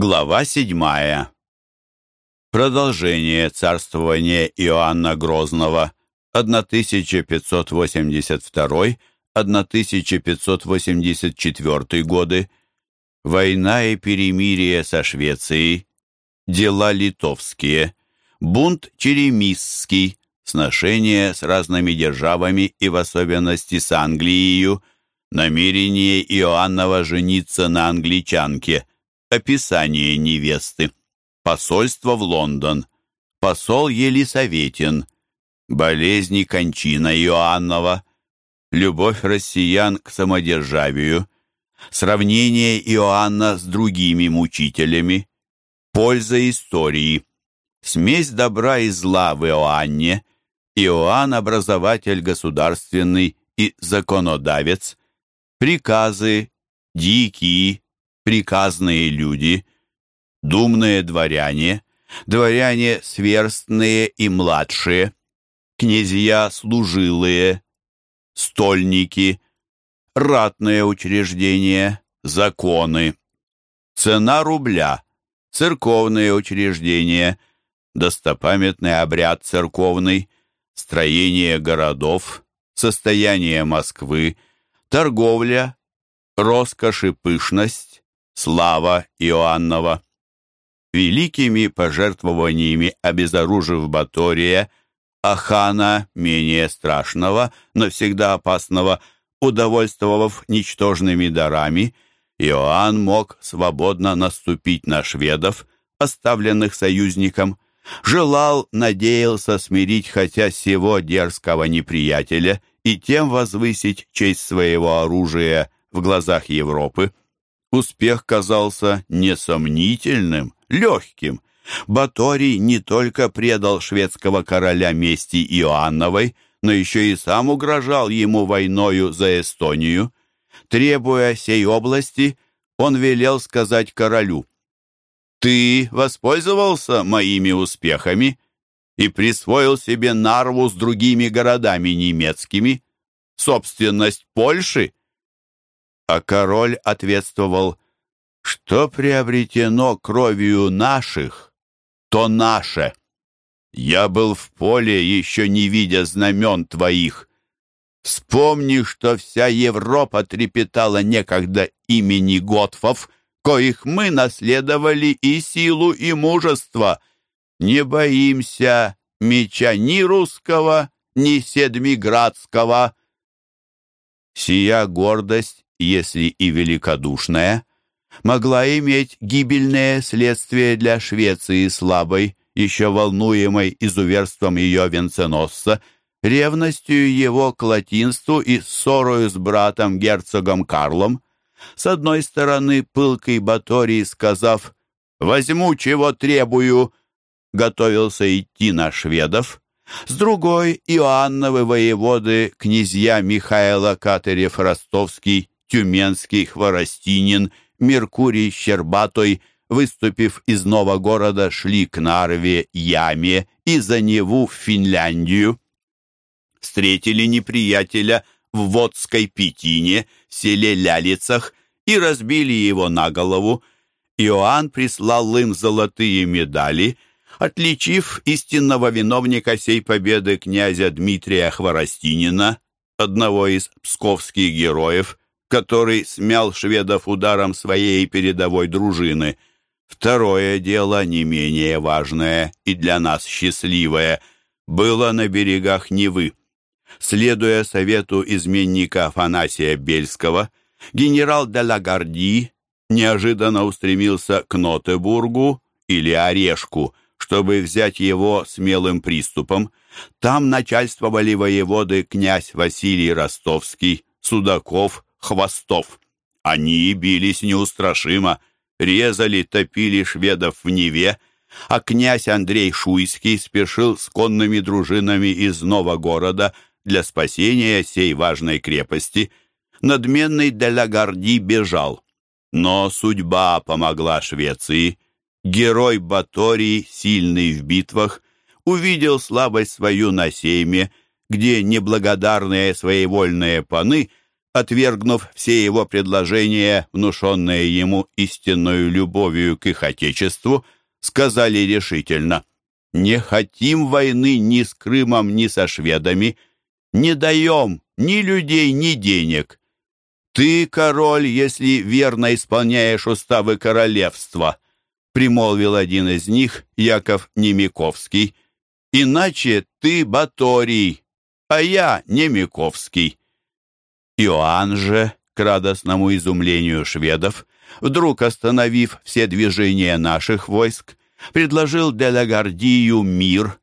Глава седьмая. Продолжение царствования Иоанна Грозного. 1582-1584 годы, война и перемирие со Швецией, дела литовские, бунт черемисский, сношения с разными державами и в особенности с Англией, намерение Иоаннова жениться на англичанке, описание невесты, посольство в Лондон, посол Елисаветин, болезни кончина Иоаннова, любовь россиян к самодержавию, сравнение Иоанна с другими мучителями, польза истории, смесь добра и зла в Иоанне, Иоанн – образователь государственный и законодавец, приказы, дикие, приказные люди, думные дворяне, дворяне сверстные и младшие, князья служилые, стольники, ратные учреждения, законы, цена рубля, церковные учреждения, достопамятный обряд церковный, строение городов, состояние Москвы, торговля, роскошь и пышность, слава Иоаннова. Великими пожертвованиями обезоружив Батория, Ахана, менее страшного, но всегда опасного, удовольствовав ничтожными дарами, Иоанн мог свободно наступить на шведов, оставленных союзником, желал, надеялся смирить хотя сего дерзкого неприятеля и тем возвысить честь своего оружия в глазах Европы. Успех казался несомнительным, легким. Баторий не только предал шведского короля мести Иоанновой, но еще и сам угрожал ему войною за Эстонию. Требуя сей области, он велел сказать королю, «Ты воспользовался моими успехами и присвоил себе Нарву с другими городами немецкими, собственность Польши а король ответствовал, «Что приобретено кровью наших, то наше. Я был в поле, еще не видя знамен твоих. Вспомни, что вся Европа трепетала некогда имени Готфов, коих мы наследовали и силу, и мужество. Не боимся меча ни русского, ни седмиградского». Сия гордость если и великодушная, могла иметь гибельное следствие для Швеции слабой, еще волнуемой изуверством ее венценосца, ревностью его к латинству и ссорою с братом герцогом Карлом. С одной стороны, пылкий Баторий, сказав «возьму, чего требую», готовился идти на шведов, с другой Иоанновы воеводы, князья Михаила Катырев-Ростовский Тюменский, Хворостинин, Меркурий Щербатой, выступив из Нового города, шли к Нарве, Яме и за Неву в Финляндию. Встретили неприятеля в Водской Петине, селе Лялицах, и разбили его на голову. Иоанн прислал им золотые медали, отличив истинного виновника сей победы князя Дмитрия Хворостинина, одного из псковских героев, который смял шведов ударом своей передовой дружины. Второе дело, не менее важное и для нас счастливое, было на берегах Невы. Следуя совету изменника Афанасия Бельского, генерал де Лагарди неожиданно устремился к Нотебургу или Орешку, чтобы взять его смелым приступом. Там начальствовали воеводы князь Василий Ростовский, Судаков, хвостов. Они бились неустрашимо, резали, топили шведов в Неве, а князь Андрей Шуйский спешил с конными дружинами из Новогорода для спасения сей важной крепости. Надменный Делагарди бежал. Но судьба помогла Швеции. Герой Баторий, сильный в битвах, увидел слабость свою на сейме, где неблагодарные своевольные паны отвергнув все его предложения, внушенные ему истинную любовью к их отечеству, сказали решительно «Не хотим войны ни с Крымом, ни со шведами, не даем ни людей, ни денег. Ты, король, если верно исполняешь уставы королевства», примолвил один из них, Яков Немиковский, «иначе ты Баторий, а я Немиковский». Иоанн же, к радостному изумлению шведов, вдруг остановив все движения наших войск, предложил для Лагардию мир.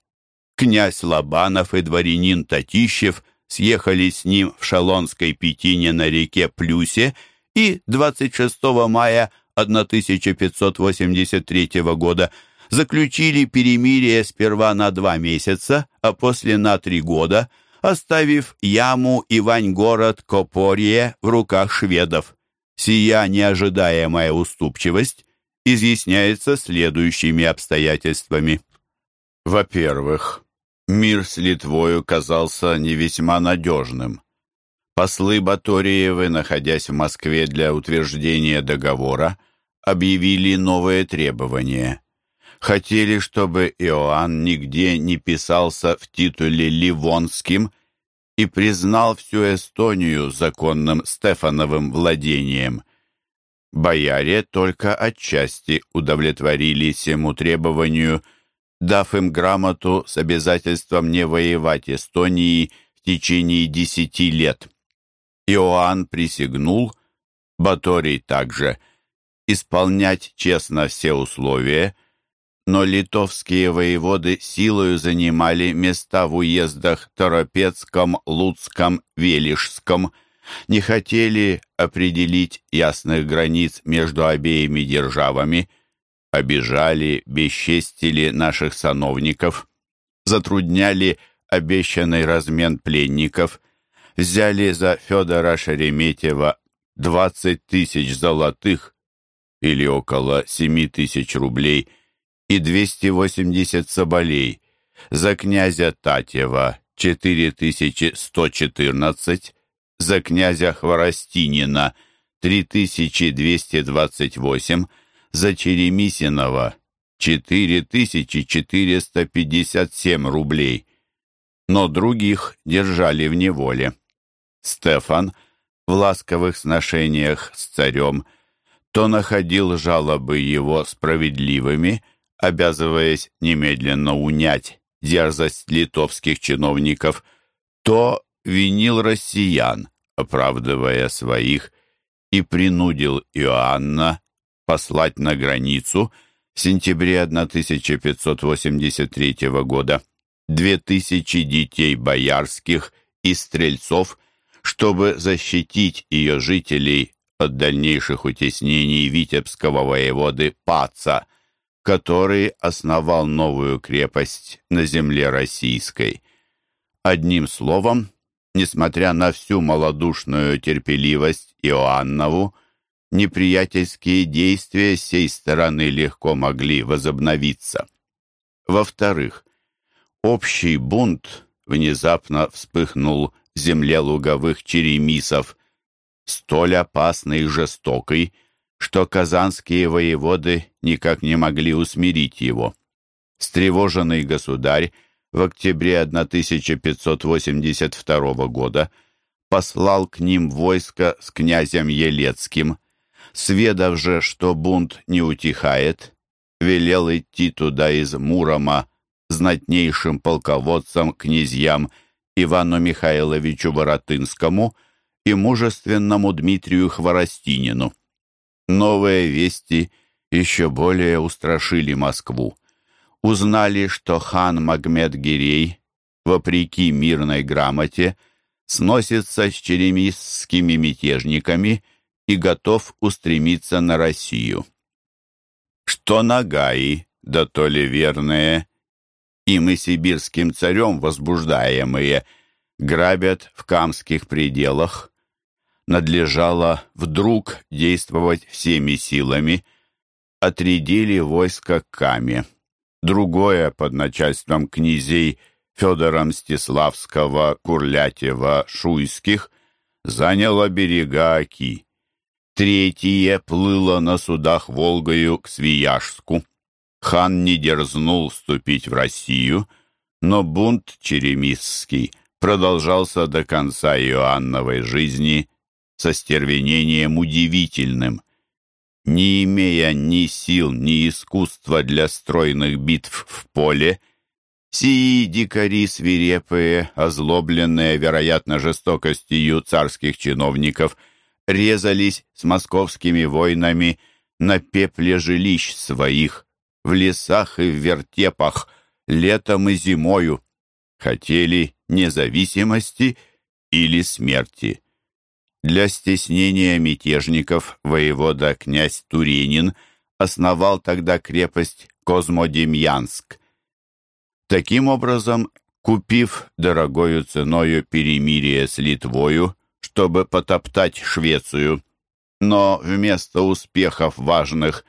Князь Лобанов и дворянин Татищев съехали с ним в Шалонской Пятине на реке Плюсе и 26 мая 1583 года заключили перемирие сперва на два месяца, а после на три года – оставив яму и Вань-город Копорье в руках шведов. Сия неожидаемая уступчивость изъясняется следующими обстоятельствами. Во-первых, мир с Литвою казался не весьма надежным. Послы Баториевы, находясь в Москве для утверждения договора, объявили новые требования. Хотели, чтобы Иоанн нигде не писался в титуле Ливонским и признал всю Эстонию законным Стефановым владением. Бояре только отчасти удовлетворились ему требованию, дав им грамоту с обязательством не воевать Эстонии в течение десяти лет. Иоанн присягнул, Баторий также, исполнять честно все условия – но литовские воеводы силою занимали места в уездах Торопецком, Луцком, Велишском, не хотели определить ясных границ между обеими державами, обижали, бесчестили наших сановников, затрудняли обещанный размен пленников, взяли за Федора Шереметьева 20 тысяч золотых или около 7 тысяч рублей – и 280 соболей, за князя Татьева 4114, за князя Хворостинина 3228, за Черемисинова 4457 рублей. Но других держали в неволе. Стефан в ласковых сношениях с царем то находил жалобы его справедливыми, обязываясь немедленно унять дерзость литовских чиновников, то винил россиян, оправдывая своих, и принудил Иоанна послать на границу в сентябре 1583 года две тысячи детей боярских и стрельцов, чтобы защитить ее жителей от дальнейших утеснений витебского воеводы Паца – который основал новую крепость на земле российской. Одним словом, несмотря на всю малодушную терпеливость Иоаннову, неприятельские действия сей стороны легко могли возобновиться. Во-вторых, общий бунт внезапно вспыхнул в земле луговых черемисов, столь опасный и жестокий, что казанские воеводы никак не могли усмирить его. Стревоженный государь в октябре 1582 года послал к ним войско с князем Елецким. Сведав же, что бунт не утихает, велел идти туда из Мурома знатнейшим полководцам, князьям Ивану Михайловичу Воротынскому и мужественному Дмитрию Хворостинину. Новые вести еще более устрашили Москву. Узнали, что хан Магмед-Гирей, вопреки мирной грамоте, сносится с черемисскими мятежниками и готов устремиться на Россию. Что Нагаи, да то ли верные, и сибирским царем возбуждаемые, грабят в камских пределах, надлежало вдруг действовать всеми силами, отрядили войско к Каме. Другое под начальством князей Федора Мстиславского, Курлятева, Шуйских заняло берега Оки. Третье плыло на судах Волгою к Свияжску. Хан не дерзнул вступить в Россию, но бунт черемисский продолжался до конца Иоанновой жизни со стервенением удивительным. Не имея ни сил, ни искусства для стройных битв в поле, сии дикари свирепые, озлобленные, вероятно, жестокостью царских чиновников, резались с московскими войнами на пепле жилищ своих, в лесах и в вертепах, летом и зимою, хотели независимости или смерти. Для стеснения мятежников воевода князь Туренин основал тогда крепость Козмодемьянск. Таким образом, купив дорогою ценою перемирие с Литвою, чтобы потоптать Швецию, но вместо успехов важных,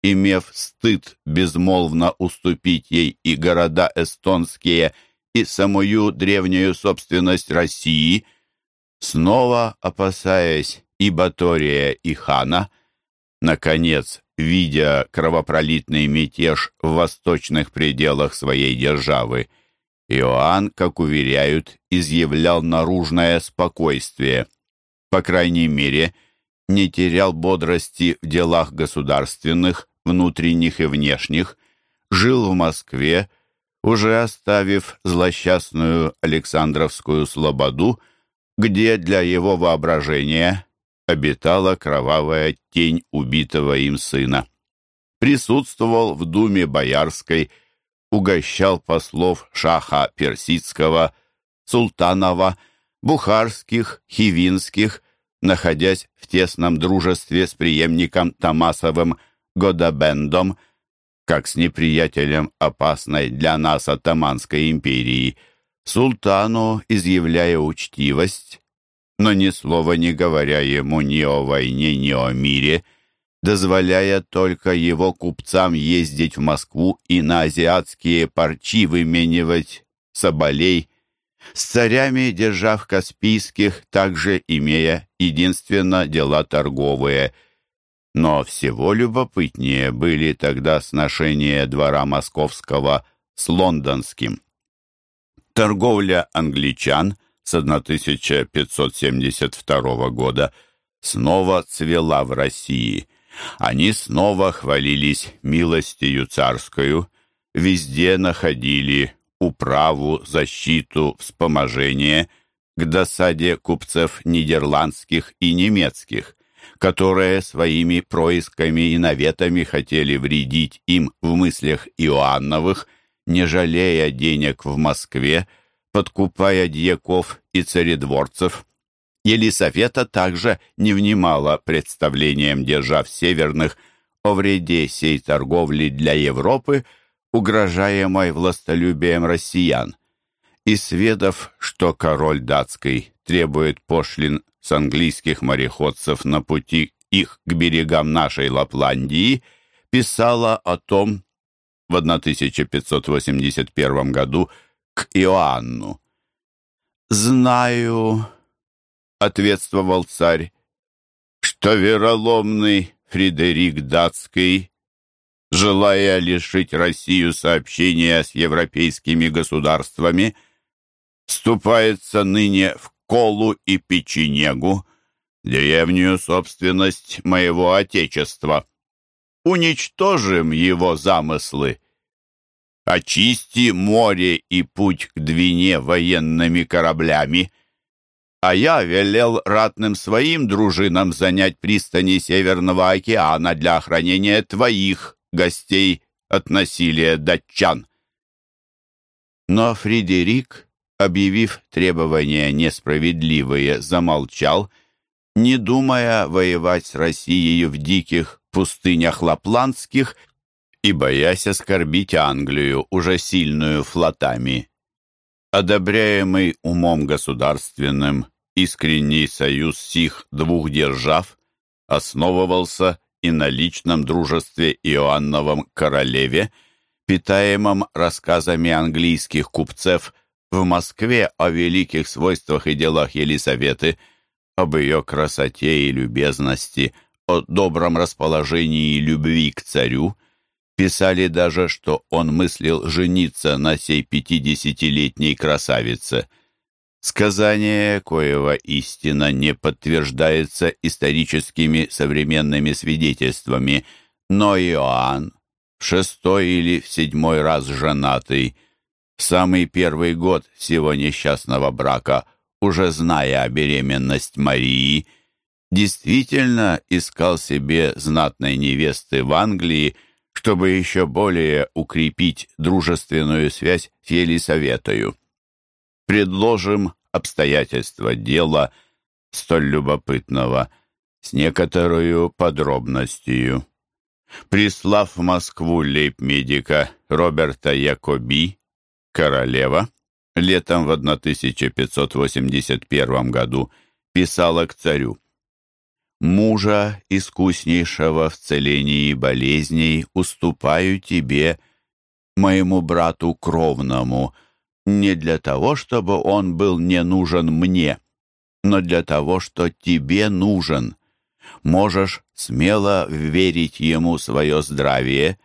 имев стыд безмолвно уступить ей и города эстонские, и самую древнюю собственность России – Снова опасаясь и Батория, и хана, наконец, видя кровопролитный мятеж в восточных пределах своей державы, Иоанн, как уверяют, изъявлял наружное спокойствие. По крайней мере, не терял бодрости в делах государственных, внутренних и внешних, жил в Москве, уже оставив злосчастную Александровскую слободу, где для его воображения обитала кровавая тень убитого им сына. Присутствовал в думе Боярской, угощал послов шаха Персидского, Султанова, Бухарских, Хивинских, находясь в тесном дружестве с преемником Тамасовым Годабендом, как с неприятелем опасной для нас Атаманской империи – Султану, изъявляя учтивость, но ни слова не говоря ему ни о войне, ни о мире, дозволяя только его купцам ездить в Москву и на азиатские парчи выменивать соболей, с царями, держав Каспийских, также имея единственно дела торговые. Но всего любопытнее были тогда сношения двора московского с лондонским. Торговля англичан с 1572 года снова цвела в России. Они снова хвалились милостью царскую, везде находили управу, защиту, вспоможение к досаде купцев нидерландских и немецких, которые своими происками и наветами хотели вредить им в мыслях Иоанновых – не жалея денег в Москве, подкупая дьяков и царедворцев. Елисавета также не внимала представлениям держав северных о вреде сей торговли для Европы, угрожаемой властолюбием россиян. И сведав, что король датский требует пошлин с английских мореходцев на пути их к берегам нашей Лапландии, писала о том, в 1581 году к Иоанну. «Знаю», — ответствовал царь, «что вероломный Фредерик Датский, желая лишить Россию сообщения с европейскими государствами, вступается ныне в Колу и Печенегу, древнюю собственность моего Отечества уничтожим его замыслы. Очисти море и путь к Двине военными кораблями, а я велел ратным своим дружинам занять пристани Северного океана для охранения твоих гостей от насилия датчан. Но Фредерик, объявив требования несправедливые, замолчал, не думая воевать с Россией в диких пустынях лапландских и боясь оскорбить Англию, уже сильную флотами. Одобряемый умом государственным, искренний союз сих двух держав основывался и на личном дружестве Иоанновом королеве, питаемом рассказами английских купцев в Москве о великих свойствах и делах Елисаветы, об ее красоте и любезности, о добром расположении и любви к царю. Писали даже, что он мыслил жениться на сей пятидесятилетней красавице. Сказание, коего истина не подтверждается историческими современными свидетельствами, но Иоанн, в шестой или в седьмой раз женатый, в самый первый год всего несчастного брака, уже зная беременность Марии, действительно искал себе знатной невесты в Англии, чтобы еще более укрепить дружественную связь с Елисаветою. Предложим обстоятельства дела столь любопытного с некоторую подробностью. Прислав в Москву лейб-медика Роберта Якоби, королева, летом в 1581 году писала к царю мужа, искуснейшего в целении болезней, уступаю тебе, моему брату кровному, не для того, чтобы он был не нужен мне, но для того, что тебе нужен. Можешь смело верить ему свое здравие.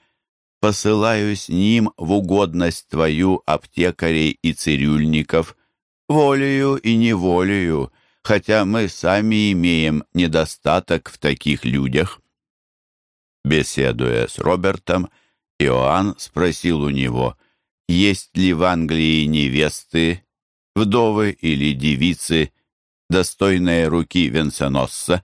Посылаю с ним в угодность твою аптекарей и цирюльников, волею и неволею, хотя мы сами имеем недостаток в таких людях. Беседуя с Робертом, Иоанн спросил у него, есть ли в Англии невесты, вдовы или девицы, достойные руки венценосца.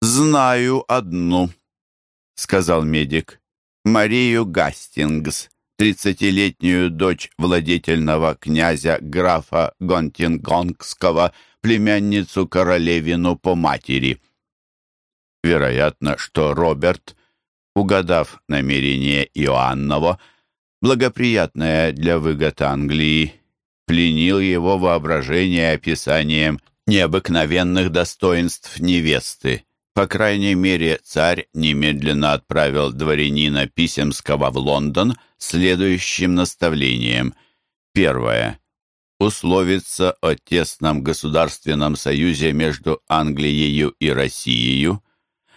«Знаю одну», — сказал медик, — «Марию Гастингс, тридцатилетнюю дочь владетельного князя графа Гонтингонгского, племянницу королевину по матери. Вероятно, что Роберт, угадав намерение Иоаннова, благоприятное для выгод Англии, пленил его воображение описанием необыкновенных достоинств невесты. По крайней мере, царь немедленно отправил дворянина Писемского в Лондон следующим наставлением. Первое условиться о тесном государственном союзе между Англией и Россией.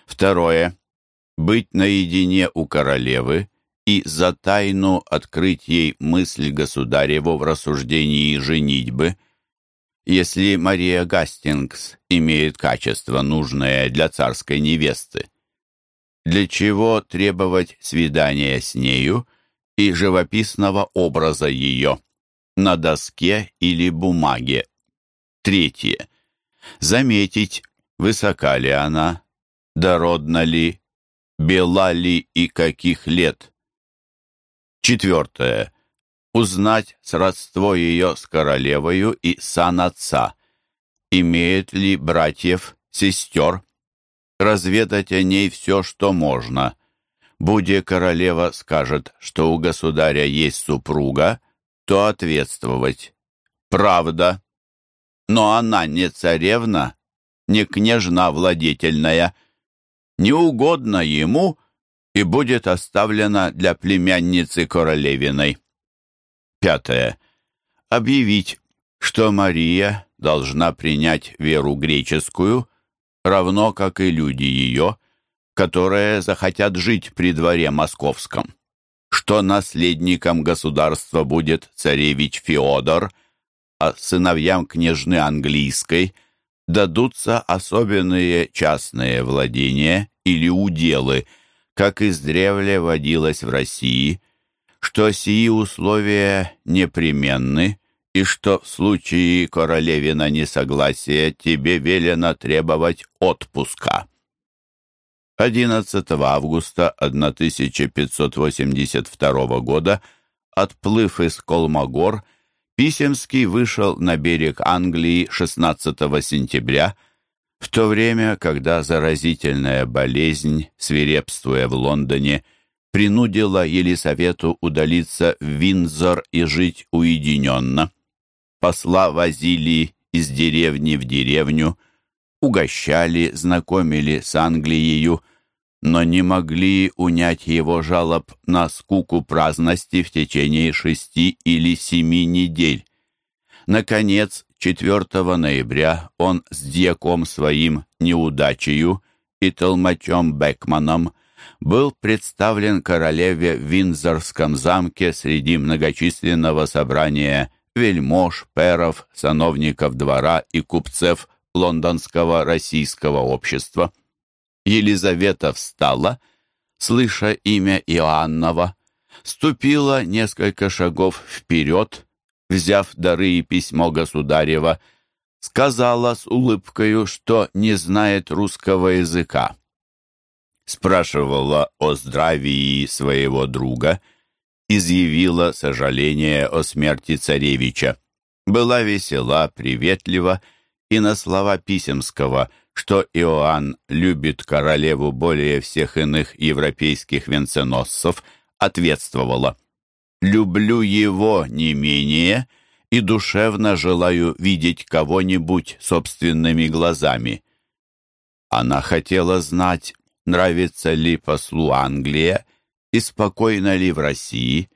Второе. Быть наедине у королевы и за тайну открыть ей мысль государеву в рассуждении женитьбы. Если Мария Гастингс имеет качество, нужное для царской невесты. Для чего требовать свидания с нею и живописного образа ее? на доске или бумаге. Третье. Заметить, высока ли она, дородна ли, бела ли и каких лет. Четвертое. Узнать сродство ее с королевою и сан отца. Имеет ли братьев, сестер? Разведать о ней все, что можно. Буде королева скажет, что у государя есть супруга, то ответствовать. Правда. Но она не царевна, не княжна владетельная. Не угодно ему и будет оставлена для племянницы королевиной. Пятое. Объявить, что Мария должна принять веру греческую, равно как и люди ее, которые захотят жить при дворе московском что наследником государства будет царевич Феодор, а сыновьям княжны английской дадутся особенные частные владения или уделы, как издревле водилось в России, что сии условия непременны, и что в случае королевина несогласия тебе велено требовать отпуска. 11 августа 1582 года, отплыв из Колмогор, Писемский вышел на берег Англии 16 сентября, в то время, когда заразительная болезнь, свирепствуя в Лондоне, принудила Елисавету удалиться в Виндзор и жить уединенно. Посла возили из деревни в деревню, угощали, знакомили с Англией, но не могли унять его жалоб на скуку праздности в течение шести или семи недель. Наконец, 4 ноября он с дьяком своим неудачею и толмачом Бекманом был представлен королеве в Виндзорском замке среди многочисленного собрания вельмож, перов, сановников двора и купцев лондонского российского общества. Елизавета встала, слыша имя Иоаннова, ступила несколько шагов вперед, взяв дары и письмо государева, сказала с улыбкою, что не знает русского языка. Спрашивала о здравии своего друга, изъявила сожаление о смерти царевича. Была весела, приветлива, и на слова Писемского, что Иоанн любит королеву более всех иных европейских венценосцев, ответствовала «Люблю его не менее и душевно желаю видеть кого-нибудь собственными глазами». Она хотела знать, нравится ли послу Англия и спокойно ли в России.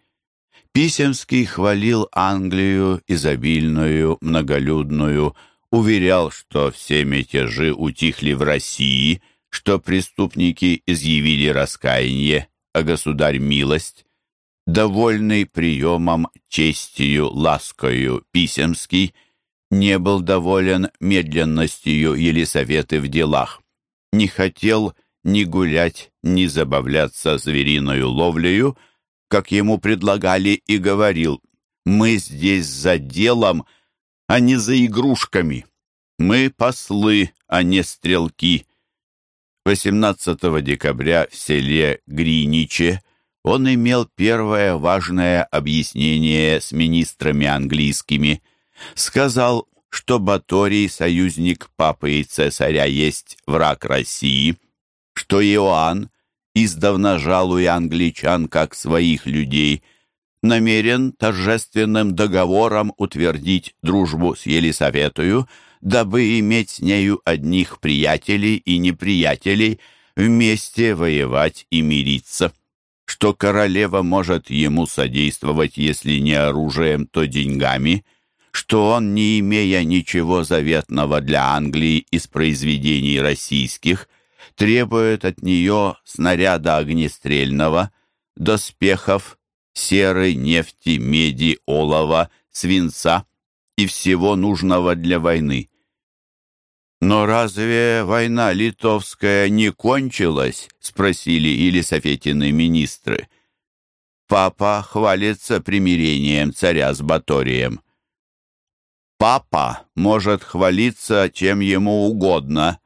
Писемский хвалил Англию изобильную, многолюдную, уверял, что все мятежи утихли в России, что преступники изъявили раскаяние, а государь милость. Довольный приемом, честью, ласкою Писемский не был доволен медленностью Елисаветы в делах, не хотел ни гулять, ни забавляться звериною ловлею, как ему предлагали, и говорил, «Мы здесь за делом, а не за игрушками. Мы послы, а не стрелки». 18 декабря в селе Гриниче он имел первое важное объяснение с министрами английскими. Сказал, что Баторий, союзник папы и цесаря, есть враг России, что Иоанн, издавна жалуя англичан как своих людей, намерен торжественным договором утвердить дружбу с Елисаветою, дабы иметь с нею одних приятелей и неприятелей, вместе воевать и мириться, что королева может ему содействовать, если не оружием, то деньгами, что он, не имея ничего заветного для Англии из произведений российских, требует от нее снаряда огнестрельного, доспехов, серы, нефти, меди, олова, свинца и всего нужного для войны. «Но разве война литовская не кончилась?» — спросили Елисафетины министры. Папа хвалится примирением царя с Баторием. «Папа может хвалиться чем ему угодно»,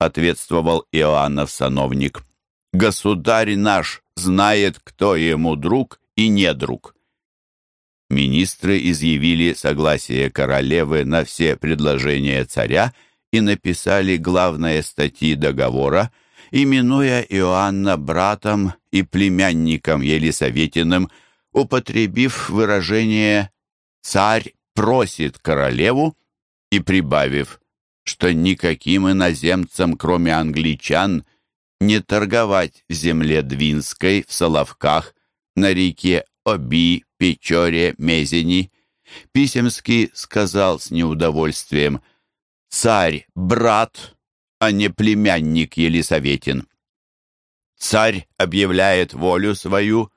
ответствовал Иоаннов сановник. «Государь наш знает, кто ему друг и не друг». Министры изъявили согласие королевы на все предложения царя и написали главные статьи договора, именуя Иоанна братом и племянником Елисаветиным, употребив выражение «царь просит королеву» и прибавив что никаким иноземцам, кроме англичан, не торговать в земле Двинской, в Соловках, на реке Оби, Печоре, Мезени. Писемский сказал с неудовольствием «Царь — брат, а не племянник Елисаветин». Царь объявляет волю свою,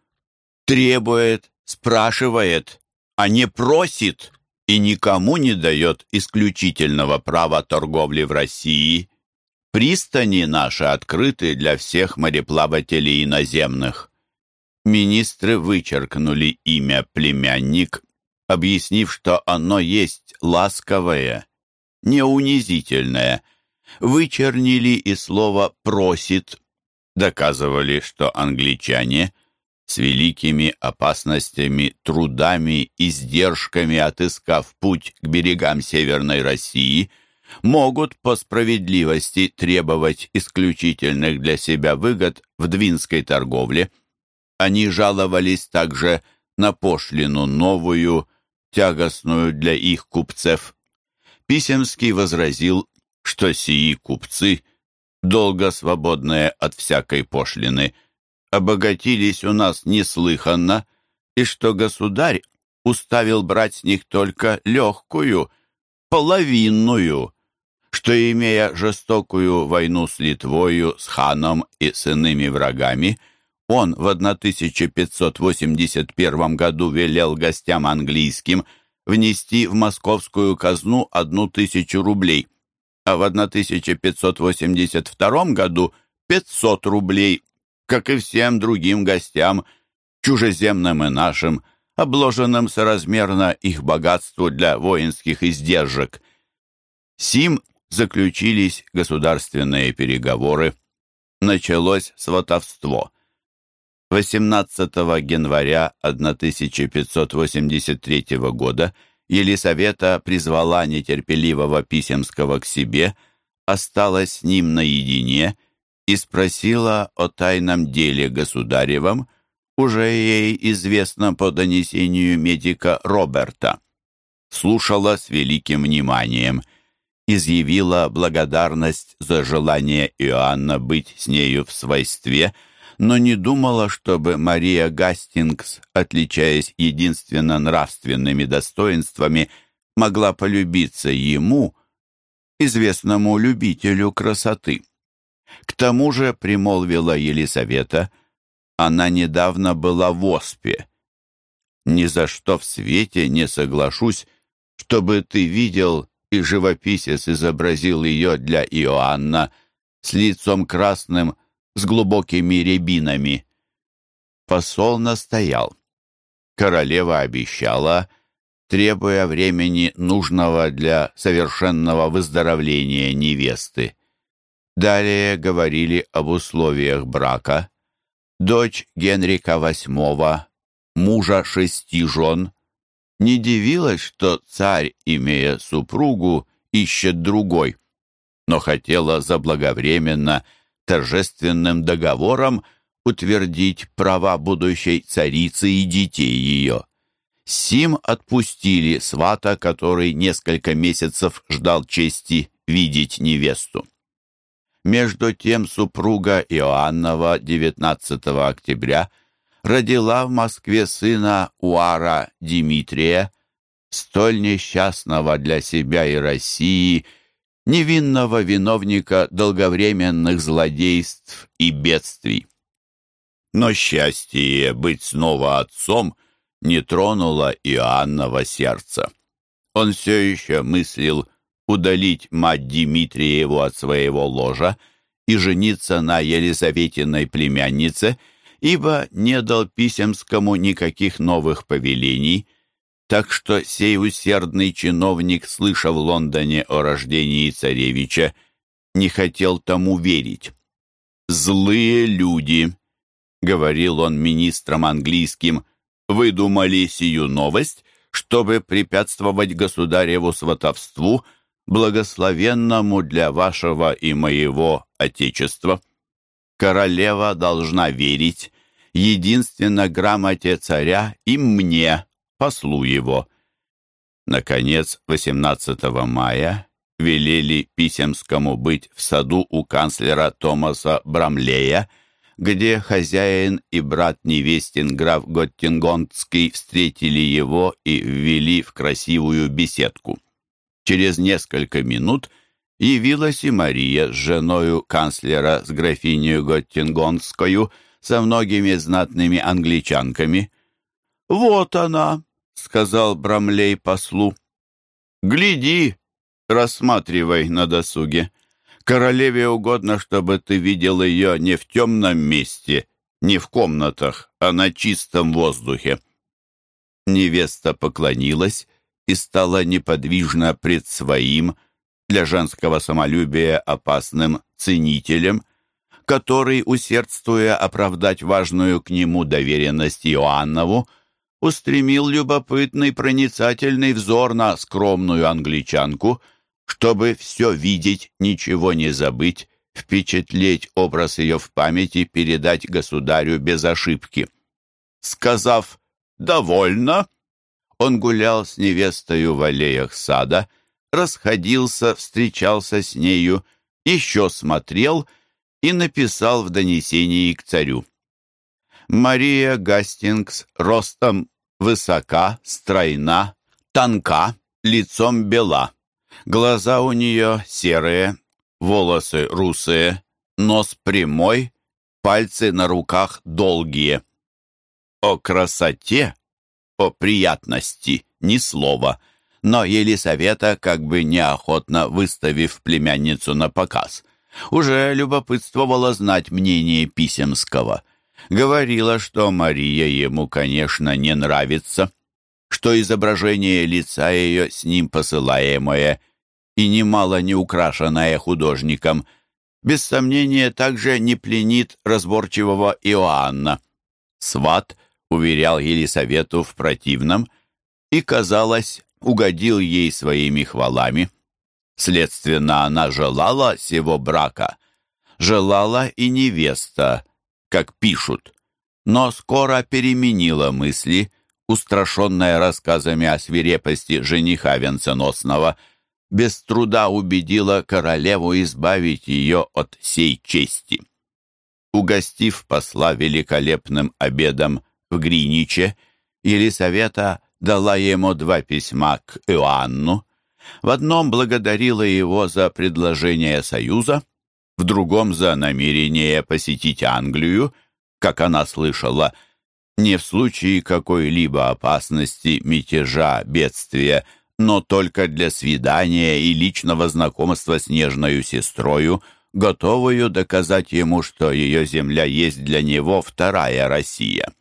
требует, спрашивает, а не просит и никому не дает исключительного права торговли в России. Пристани наши открыты для всех мореплавателей иноземных. Министры вычеркнули имя «племянник», объяснив, что оно есть ласковое, не унизительное. Вычернили и слово «просит», доказывали, что англичане с великими опасностями, трудами, издержками отыскав путь к берегам Северной России, могут по справедливости требовать исключительных для себя выгод в двинской торговле. Они жаловались также на пошлину новую, тягостную для их купцев. Писемский возразил, что сии купцы, долго свободные от всякой пошлины, обогатились у нас неслыханно, и что государь уставил брать с них только легкую, половинную, что, имея жестокую войну с Литвою, с ханом и с иными врагами, он в 1581 году велел гостям английским внести в московскую казну одну тысячу рублей, а в 1582 году 500 рублей, как и всем другим гостям, чужеземным и нашим, обложенным соразмерно их богатству для воинских издержек. Сим заключились государственные переговоры. Началось сватовство. 18 января 1583 года Елисавета призвала нетерпеливого Писемского к себе, осталась с ним наедине и спросила о тайном деле государевом, уже ей известно по донесению медика Роберта. Слушала с великим вниманием, изъявила благодарность за желание Иоанна быть с нею в свойстве, но не думала, чтобы Мария Гастингс, отличаясь единственно нравственными достоинствами, могла полюбиться ему, известному любителю красоты. К тому же, примолвила Елисавета, она недавно была в Оспе. Ни за что в свете не соглашусь, чтобы ты видел, и живописец изобразил ее для Иоанна с лицом красным, с глубокими рябинами. Посол настоял. Королева обещала, требуя времени нужного для совершенного выздоровления невесты. Далее говорили об условиях брака. Дочь Генрика VIII, мужа шести жен, не дивилась, что царь, имея супругу, ищет другой, но хотела заблаговременно, торжественным договором утвердить права будущей царицы и детей ее. Сим отпустили свата, который несколько месяцев ждал чести видеть невесту. Между тем супруга Иоаннова 19 октября родила в Москве сына Уара Дмитрия, столь несчастного для себя и России, невинного виновника долговременных злодейств и бедствий. Но счастье быть снова отцом не тронуло Иоаннова сердца. Он все еще мыслил удалить мать Дмитриеву от своего ложа и жениться на Елизаветиной племяннице, ибо не дал Писемскому никаких новых повелений, так что сей усердный чиновник, слыша в Лондоне о рождении царевича, не хотел тому верить. «Злые люди», — говорил он министрам английским, — «выдумали сию новость, чтобы препятствовать государеву сватовству, благословенному для вашего и моего Отечества. Королева должна верить единственно грамоте царя и мне, послу его. Наконец, 18 мая велели Писемскому быть в саду у канцлера Томаса Брамлея, где хозяин и брат невестин граф Готтингонский встретили его и ввели в красивую беседку. Через несколько минут явилась и Мария с женою канцлера с графиней Готтингонскою со многими знатными англичанками. «Вот она», — сказал Брамлей послу. «Гляди, рассматривай на досуге. Королеве угодно, чтобы ты видел ее не в темном месте, не в комнатах, а на чистом воздухе». Невеста поклонилась и стала неподвижно пред своим, для женского самолюбия опасным ценителем, который, усердствуя оправдать важную к нему доверенность Иоаннову, устремил любопытный проницательный взор на скромную англичанку, чтобы все видеть, ничего не забыть, впечатлеть образ ее в памяти, передать государю без ошибки. Сказав «довольно», он гулял с невестою в аллеях сада, расходился, встречался с нею, еще смотрел и написал в донесении к царю. Мария Гастингс ростом высока, стройна, тонка, лицом бела. Глаза у нее серые, волосы русые, нос прямой, пальцы на руках долгие. О красоте, о приятности ни слова, но Елисавета, как бы неохотно выставив племянницу на показ, уже любопытствовала знать мнение Писемского. Говорила, что Мария ему, конечно, не нравится, что изображение лица ее с ним посылаемое и немало не украшенное художником, без сомнения также не пленит разборчивого Иоанна. Сват уверял Елисавету в противном и, казалось, угодил ей своими хвалами. Следственно, она желала сего брака. Желала и невеста, как пишут, но скоро переменила мысли, устрашенная рассказами о свирепости жениха венценосного, без труда убедила королеву избавить ее от сей чести. Угостив посла великолепным обедом в Гриниче, Елисавета дала ему два письма к Иоанну. В одном благодарила его за предложение союза, в другом за намерение посетить Англию, как она слышала, не в случае какой-либо опасности, мятежа, бедствия, но только для свидания и личного знакомства с нежною сестрою, готовую доказать ему, что ее земля есть для него вторая Россия.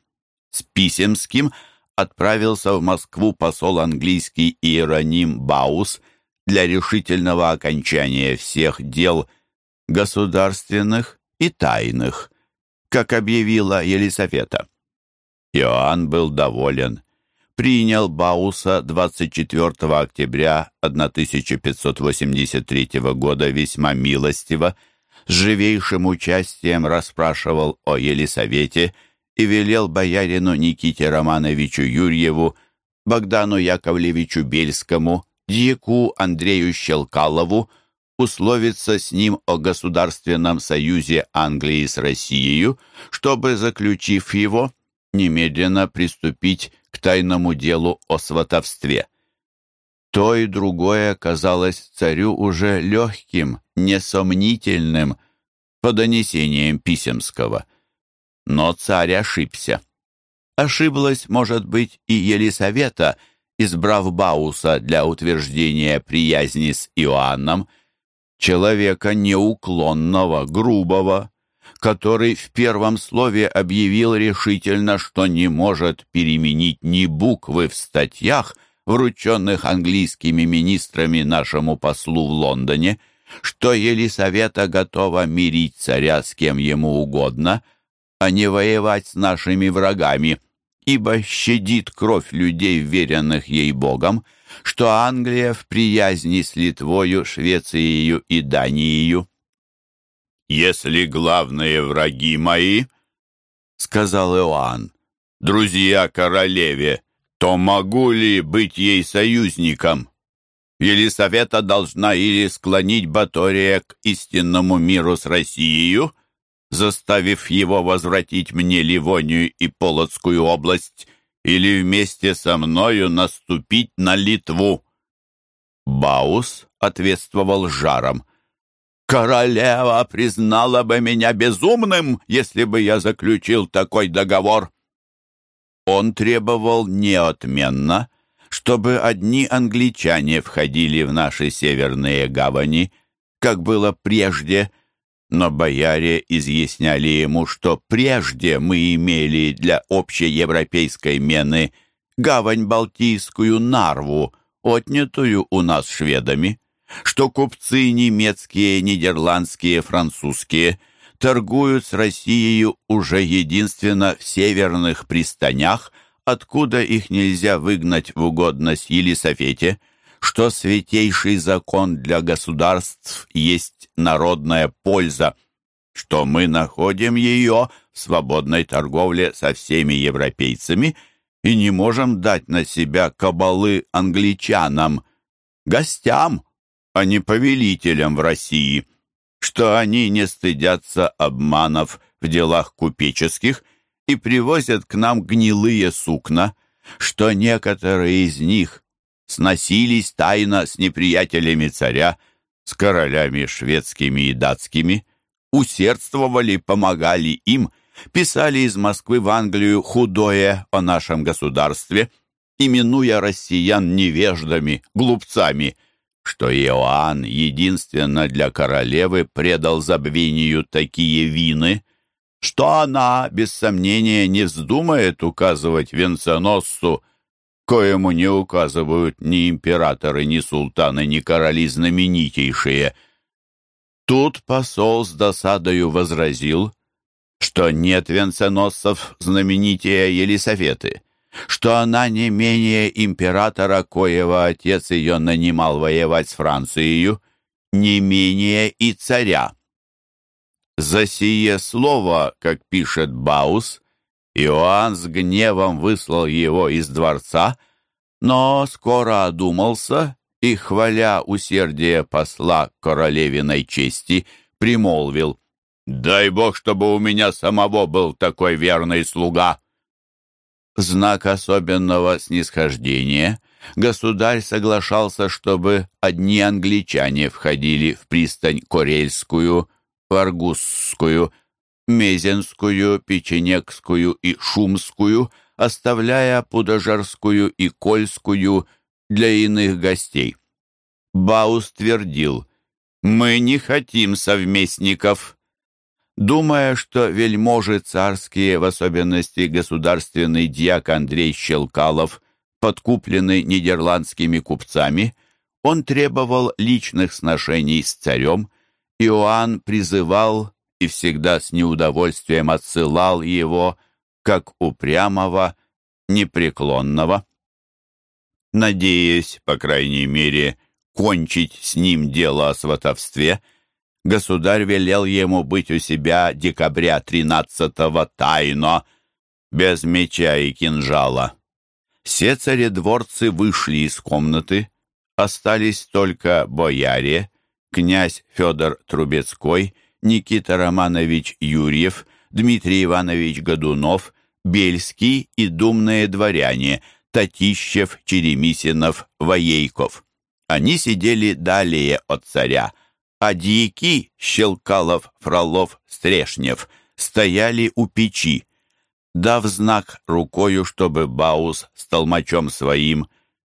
С Писемским отправился в Москву посол английский Иероним Баус для решительного окончания всех дел государственных и тайных, как объявила Елисавета. Иоанн был доволен. Принял Бауса 24 октября 1583 года весьма милостиво, с живейшим участием расспрашивал о Елисавете и велел боярину Никите Романовичу Юрьеву, Богдану Яковлевичу Бельскому, дьяку Андрею Щелкалову условиться с ним о государственном союзе Англии с Россией, чтобы, заключив его, немедленно приступить к тайному делу о сватовстве. То и другое казалось царю уже легким, несомнительным, по донесениям Писемского. Но царь ошибся. Ошиблась, может быть, и Елисавета, избрав Бауса для утверждения приязни с Иоанном, человека неуклонного, грубого, который в первом слове объявил решительно, что не может переменить ни буквы в статьях, врученных английскими министрами нашему послу в Лондоне, что Елисавета готова мирить царя с кем ему угодно, а не воевать с нашими врагами, ибо щадит кровь людей, веренных ей Богом, что Англия в приязни с Литвою, Швецией и Данией «Если главные враги мои, — сказал Иоанн, — друзья королеве, то могу ли быть ей союзником? Елисавета должна или склонить Батория к истинному миру с Россией, заставив его возвратить мне Ливонию и Полоцкую область, или вместе со мною наступить на Литву. Баус ответствовал жаром. Королева признала бы меня безумным, если бы я заключил такой договор. Он требовал неотменно, чтобы одни англичане входили в наши северные гавани, как было прежде, но бояре изъясняли ему, что прежде мы имели для общеевропейской мены гавань Балтийскую Нарву, отнятую у нас шведами что купцы немецкие, нидерландские, французские торгуют с Россией уже единственно в северных пристанях, откуда их нельзя выгнать в угодность Елисафете, что святейший закон для государств есть народная польза, что мы находим ее в свободной торговле со всеми европейцами и не можем дать на себя кабалы англичанам, гостям, а не повелителям в России, что они не стыдятся обманов в делах купеческих и привозят к нам гнилые сукна, что некоторые из них сносились тайно с неприятелями царя, с королями шведскими и датскими, усердствовали, помогали им, писали из Москвы в Англию худое о нашем государстве, именуя россиян невеждами, глупцами, что Иоанн единственно для королевы предал забвению такие вины, что она, без сомнения, не вздумает указывать венценосцу, коему не указывают ни императоры, ни султаны, ни короли знаменитейшие. Тут посол с досадою возразил, что нет венценосцев знаменитее Елисаветы, что она не менее императора, коего отец ее нанимал воевать с Францией, не менее и царя. За сие слово, как пишет Баус, Иоанн с гневом выслал его из дворца, но скоро одумался и, хваля усердие посла королевиной чести, примолвил «Дай Бог, чтобы у меня самого был такой верный слуга!» знак особенного снисхождения государь соглашался, чтобы одни англичане входили в пристань Корельскую, Варгусскую, Мезенскую, Печенегскую и Шумскую, оставляя Пудожарскую и Кольскую для иных гостей. Баус твердил, «Мы не хотим совместников». Думая, что вельможи царские, в особенности государственный дьяк Андрей Щелкалов, подкуплены нидерландскими купцами, он требовал личных сношений с царем, Иоанн призывал и всегда с неудовольствием отсылал его, как упрямого, непреклонного. Надеясь, по крайней мере, кончить с ним дело о сватовстве, государь велел ему быть у себя декабря 13-го тайно, без меча и кинжала. Все царедворцы вышли из комнаты, остались только бояре, князь Федор Трубецкой, Никита Романович Юрьев, Дмитрий Иванович Годунов, Бельский и думные дворяне Татищев, Черемисинов, Воейков. Они сидели далее от царя, а дьяки Щелкалов, Фролов, Стрешнев стояли у печи. Дав знак рукою, чтобы Баус с толмачом своим,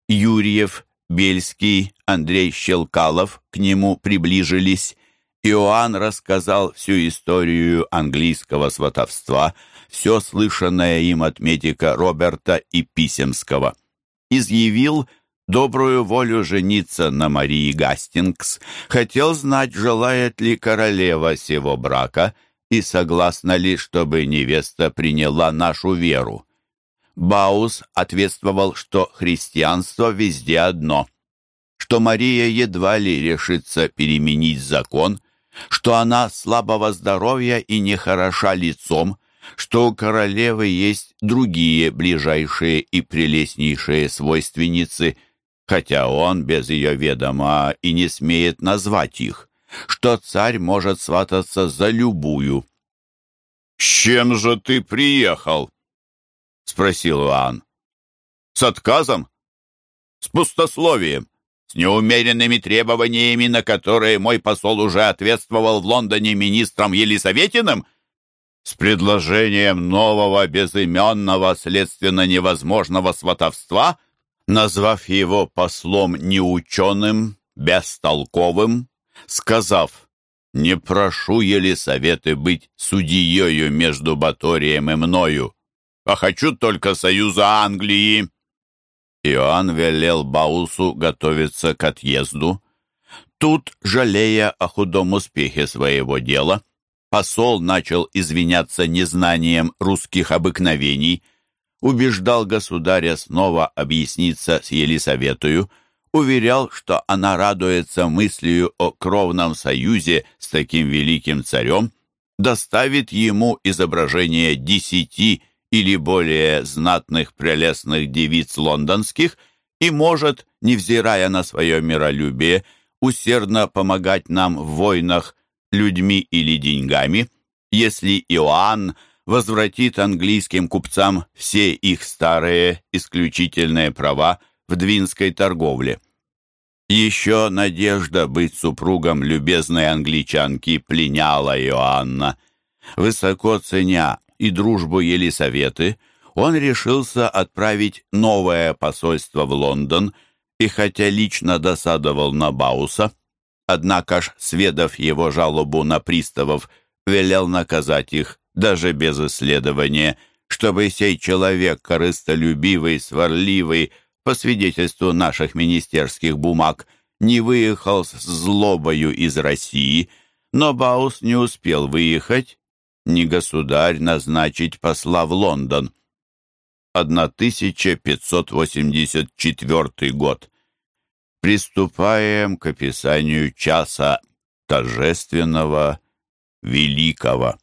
Юрьев, Бельский, Андрей Щелкалов к нему приближились. Иоанн рассказал всю историю английского сватовства, все слышанное им от медика Роберта и Писемского. Изъявил добрую волю жениться на Марии Гастингс, хотел знать, желает ли королева сего брака и согласна ли, чтобы невеста приняла нашу веру. Баус ответствовал, что христианство везде одно, что Мария едва ли решится переменить закон, что она слабого здоровья и нехороша лицом, что у королевы есть другие ближайшие и прелестнейшие свойственницы, хотя он без ее ведома и не смеет назвать их, что царь может свататься за любую. «С чем же ты приехал?» — спросил Иоанн. «С отказом? С пустословием? С неумеренными требованиями, на которые мой посол уже ответствовал в Лондоне министром Елисаветиным?» с предложением нового безыменного, следственно невозможного сватовства, назвав его послом неученым, бестолковым, сказав «Не прошу Елисаветы быть судьею между Баторием и мною, а хочу только союза Англии». Иоанн велел Баусу готовиться к отъезду. Тут, жалея о худом успехе своего дела, посол начал извиняться незнанием русских обыкновений, убеждал государя снова объясниться с Елисаветою, уверял, что она радуется мыслью о кровном союзе с таким великим царем, доставит ему изображение десяти или более знатных прелестных девиц лондонских и может, невзирая на свое миролюбие, усердно помогать нам в войнах людьми или деньгами, если Иоанн возвратит английским купцам все их старые исключительные права в двинской торговле. Еще надежда быть супругом любезной англичанки пленяла Иоанна. Высоко ценя и дружбу Елисаветы, он решился отправить новое посольство в Лондон и хотя лично досадовал на Бауса, однако ж, сведав его жалобу на приставов, велел наказать их даже без исследования, чтобы сей человек корыстолюбивый, сварливый, по свидетельству наших министерских бумаг, не выехал с злобою из России, но Баус не успел выехать, ни государь назначить посла в Лондон. 1584 год. Приступаем к описанию часа торжественного, великого.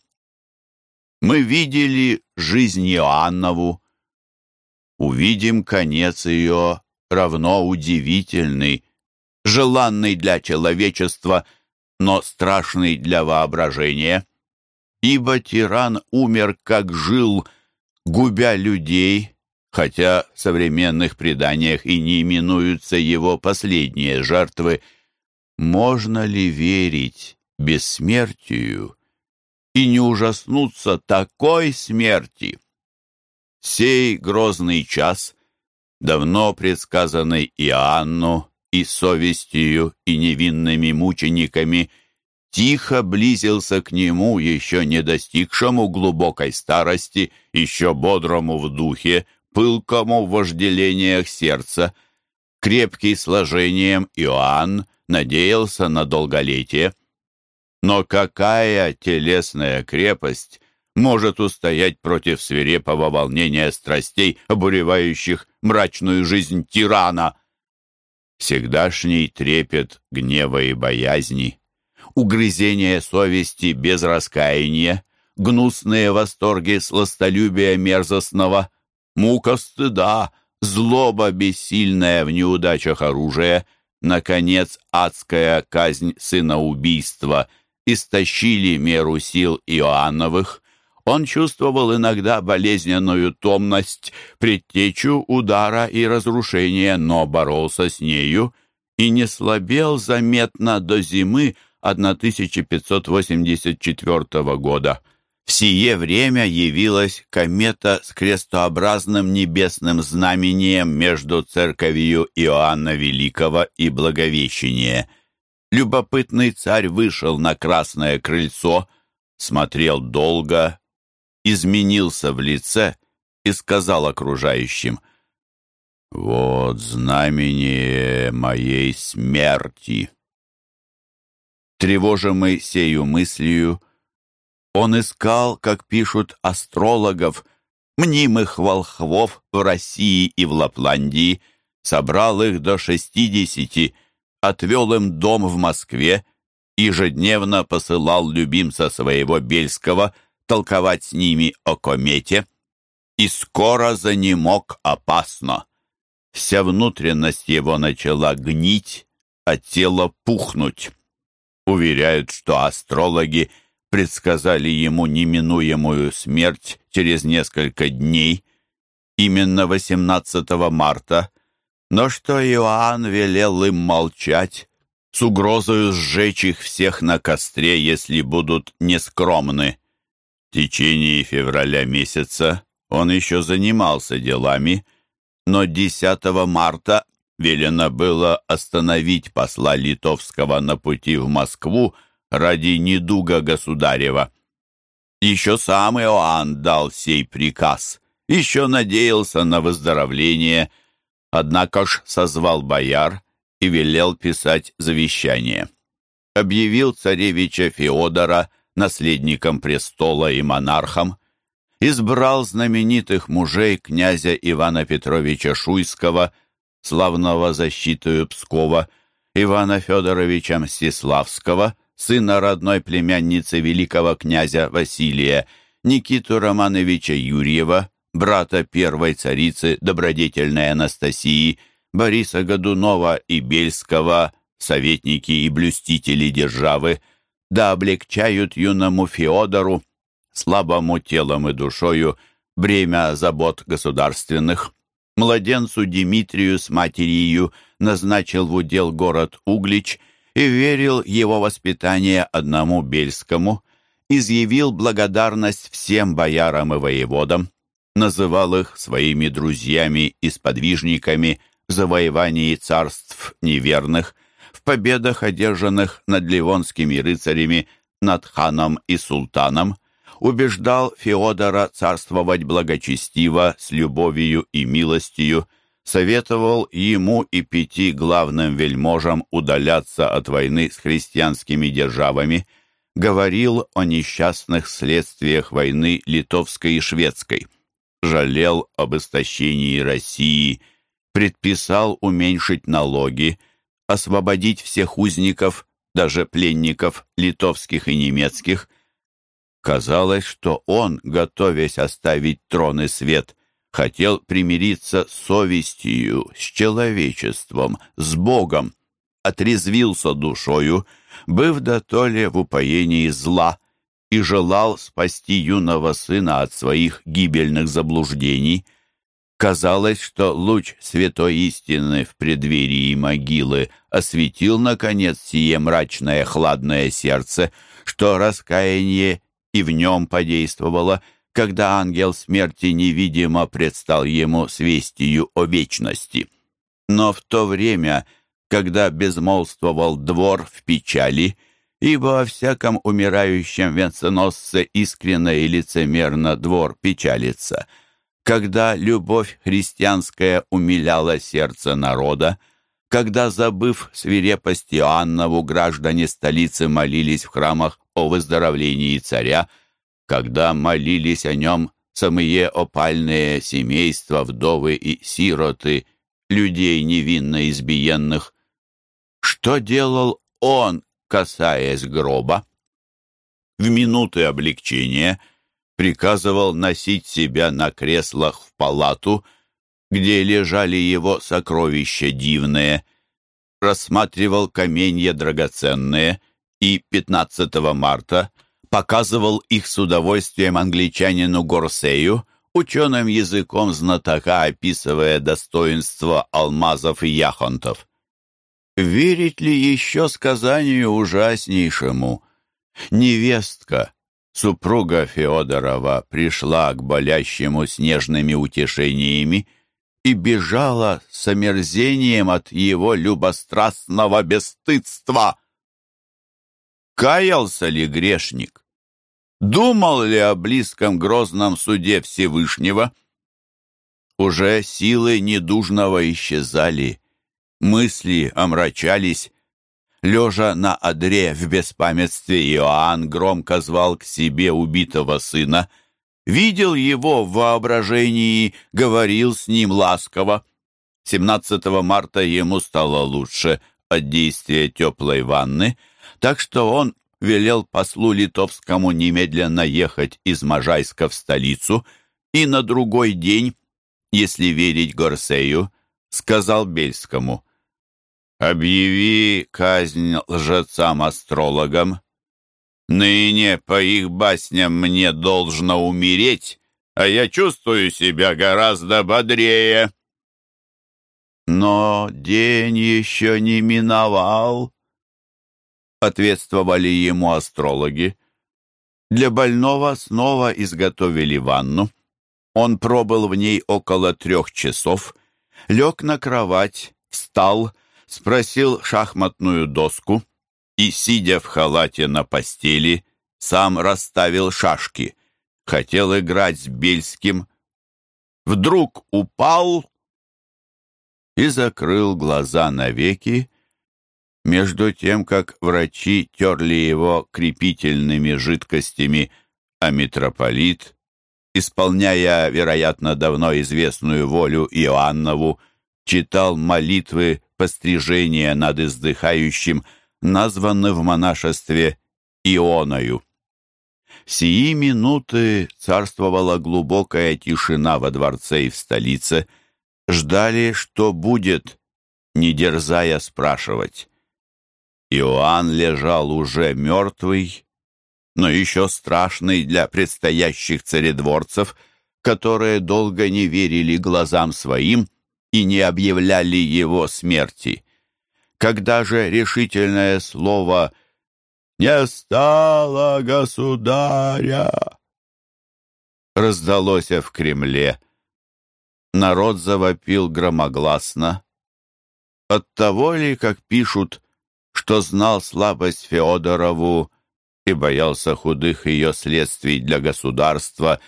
Мы видели жизнь Иоаннову, увидим конец ее, равно удивительный, желанный для человечества, но страшный для воображения. Ибо тиран умер, как жил, губя людей, хотя в современных преданиях и не именуются его последние жертвы. Можно ли верить бессмертию и не ужаснуться такой смерти? Сей грозный час, давно предсказанный Иоанну и совестью, и невинными мучениками, тихо близился к нему, еще не достигшему глубокой старости, еще бодрому в духе, пылкому в вожделениях сердца. Крепкий сложением Иоанн надеялся на долголетие. Но какая телесная крепость может устоять против свирепого волнения страстей, обуревающих мрачную жизнь тирана? Всегдашний трепет гнева и боязни, угрызение совести без раскаяния, гнусные восторги сластолюбия мерзостного, мука стыда, злоба бессильная в неудачах оружия, наконец, адская казнь сына убийства. Истощили меру сил Иоанновых, он чувствовал иногда болезненную томность, предтечу удара и разрушения, но боролся с нею и не слабел заметно до зимы 1584 года. В сие время явилась комета с крестообразным небесным знамением между церковью Иоанна Великого и Благовещения. Любопытный царь вышел на красное крыльцо, смотрел долго, изменился в лице и сказал окружающим, «Вот знамение моей смерти». Тревожимый сею мыслью, он искал, как пишут астрологов, мнимых волхвов в России и в Лапландии, собрал их до шестидесяти, отвел им дом в Москве, ежедневно посылал любимца своего Бельского – толковать с ними о комете, и скоро за занемог опасно. Вся внутренность его начала гнить, а тело пухнуть. Уверяют, что астрологи предсказали ему неминуемую смерть через несколько дней, именно 18 марта, но что Иоанн велел им молчать, с угрозою сжечь их всех на костре, если будут нескромны. В течение февраля месяца он еще занимался делами, но 10 марта велено было остановить посла Литовского на пути в Москву ради недуга государева. Еще сам Иоанн дал сей приказ, еще надеялся на выздоровление, однако ж созвал бояр и велел писать завещание. Объявил царевича Феодора наследником престола и монархом, избрал знаменитых мужей князя Ивана Петровича Шуйского, славного защитою Пскова, Ивана Федоровича Мстиславского, сына родной племянницы великого князя Василия, Никиту Романовича Юрьева, брата первой царицы добродетельной Анастасии, Бориса Годунова и Бельского, советники и блюстители державы, да облегчают юному Феодору, слабому телом и душою, бремя забот государственных. Младенцу Дмитрию с матерью назначил в удел город Углич и верил его воспитание одному Бельскому, изъявил благодарность всем боярам и воеводам, называл их своими друзьями и сподвижниками в завоевании царств неверных, в победах, одержанных над ливонскими рыцарями, над ханом и султаном, убеждал Феодора царствовать благочестиво, с любовью и милостью, советовал ему и пяти главным вельможам удаляться от войны с христианскими державами, говорил о несчастных следствиях войны литовской и шведской, жалел об истощении России, предписал уменьшить налоги, освободить всех узников, даже пленников литовских и немецких. Казалось, что он, готовясь оставить трон и свет, хотел примириться с совестью, с человечеством, с Богом, отрезвился душою, быв дотоле в упоении зла, и желал спасти юного сына от своих гибельных заблуждений. Казалось, что луч святой истины в преддверии могилы осветил, наконец, сие мрачное хладное сердце, что раскаяние и в нем подействовало — когда ангел смерти невидимо предстал ему с вестью о вечности. Но в то время, когда безмолвствовал двор в печали, ибо о всяком умирающем венценосце искренно и лицемерно двор печалится, когда любовь христианская умиляла сердце народа, когда, забыв свирепость Иоаннову, граждане столицы молились в храмах о выздоровлении царя, когда молились о нем самые опальные семейства, вдовы и сироты, людей невинно избиенных. Что делал он, касаясь гроба? В минуты облегчения приказывал носить себя на креслах в палату, где лежали его сокровища дивные, рассматривал каменья драгоценные и 15 марта показывал их с удовольствием англичанину Горсею, ученым языком знатока описывая достоинство алмазов и яхонтов. Верить ли еще сказанию ужаснейшему? Невестка, супруга Феодорова, пришла к болящему снежными утешениями и бежала с омерзением от его любострастного бесстыдства. Каялся ли грешник? Думал ли о близком грозном суде Всевышнего? Уже силы недужного исчезали, мысли омрачались. Лежа на одре в беспамятстве, Иоанн громко звал к себе убитого сына, видел его в воображении, говорил с ним ласково. 17 марта ему стало лучше от действия теплой ванны, так что он велел послу литовскому немедленно ехать из Можайска в столицу и на другой день, если верить Горсею, сказал Бельскому, «Объяви казнь лжецам-астрологам. Ныне, по их басням, мне должно умереть, а я чувствую себя гораздо бодрее». Но день еще не миновал, ответствовали ему астрологи. Для больного снова изготовили ванну. Он пробыл в ней около трех часов, лег на кровать, встал, спросил шахматную доску и, сидя в халате на постели, сам расставил шашки. Хотел играть с Бельским. Вдруг упал и закрыл глаза навеки, между тем, как врачи терли его крепительными жидкостями, а митрополит, исполняя, вероятно, давно известную волю Иоаннову, читал молитвы пострижения над издыхающим, названы в монашестве Ионою. Сии минуты царствовала глубокая тишина во дворце и в столице. Ждали, что будет, не дерзая спрашивать. Иоанн лежал уже мертвый, но еще страшный для предстоящих царедворцев, которые долго не верили глазам своим и не объявляли его смерти. Когда же решительное слово «Не стало государя!» раздалось в Кремле, народ завопил громогласно. От того ли, как пишут, что знал слабость Феодорову и боялся худых ее следствий для государства,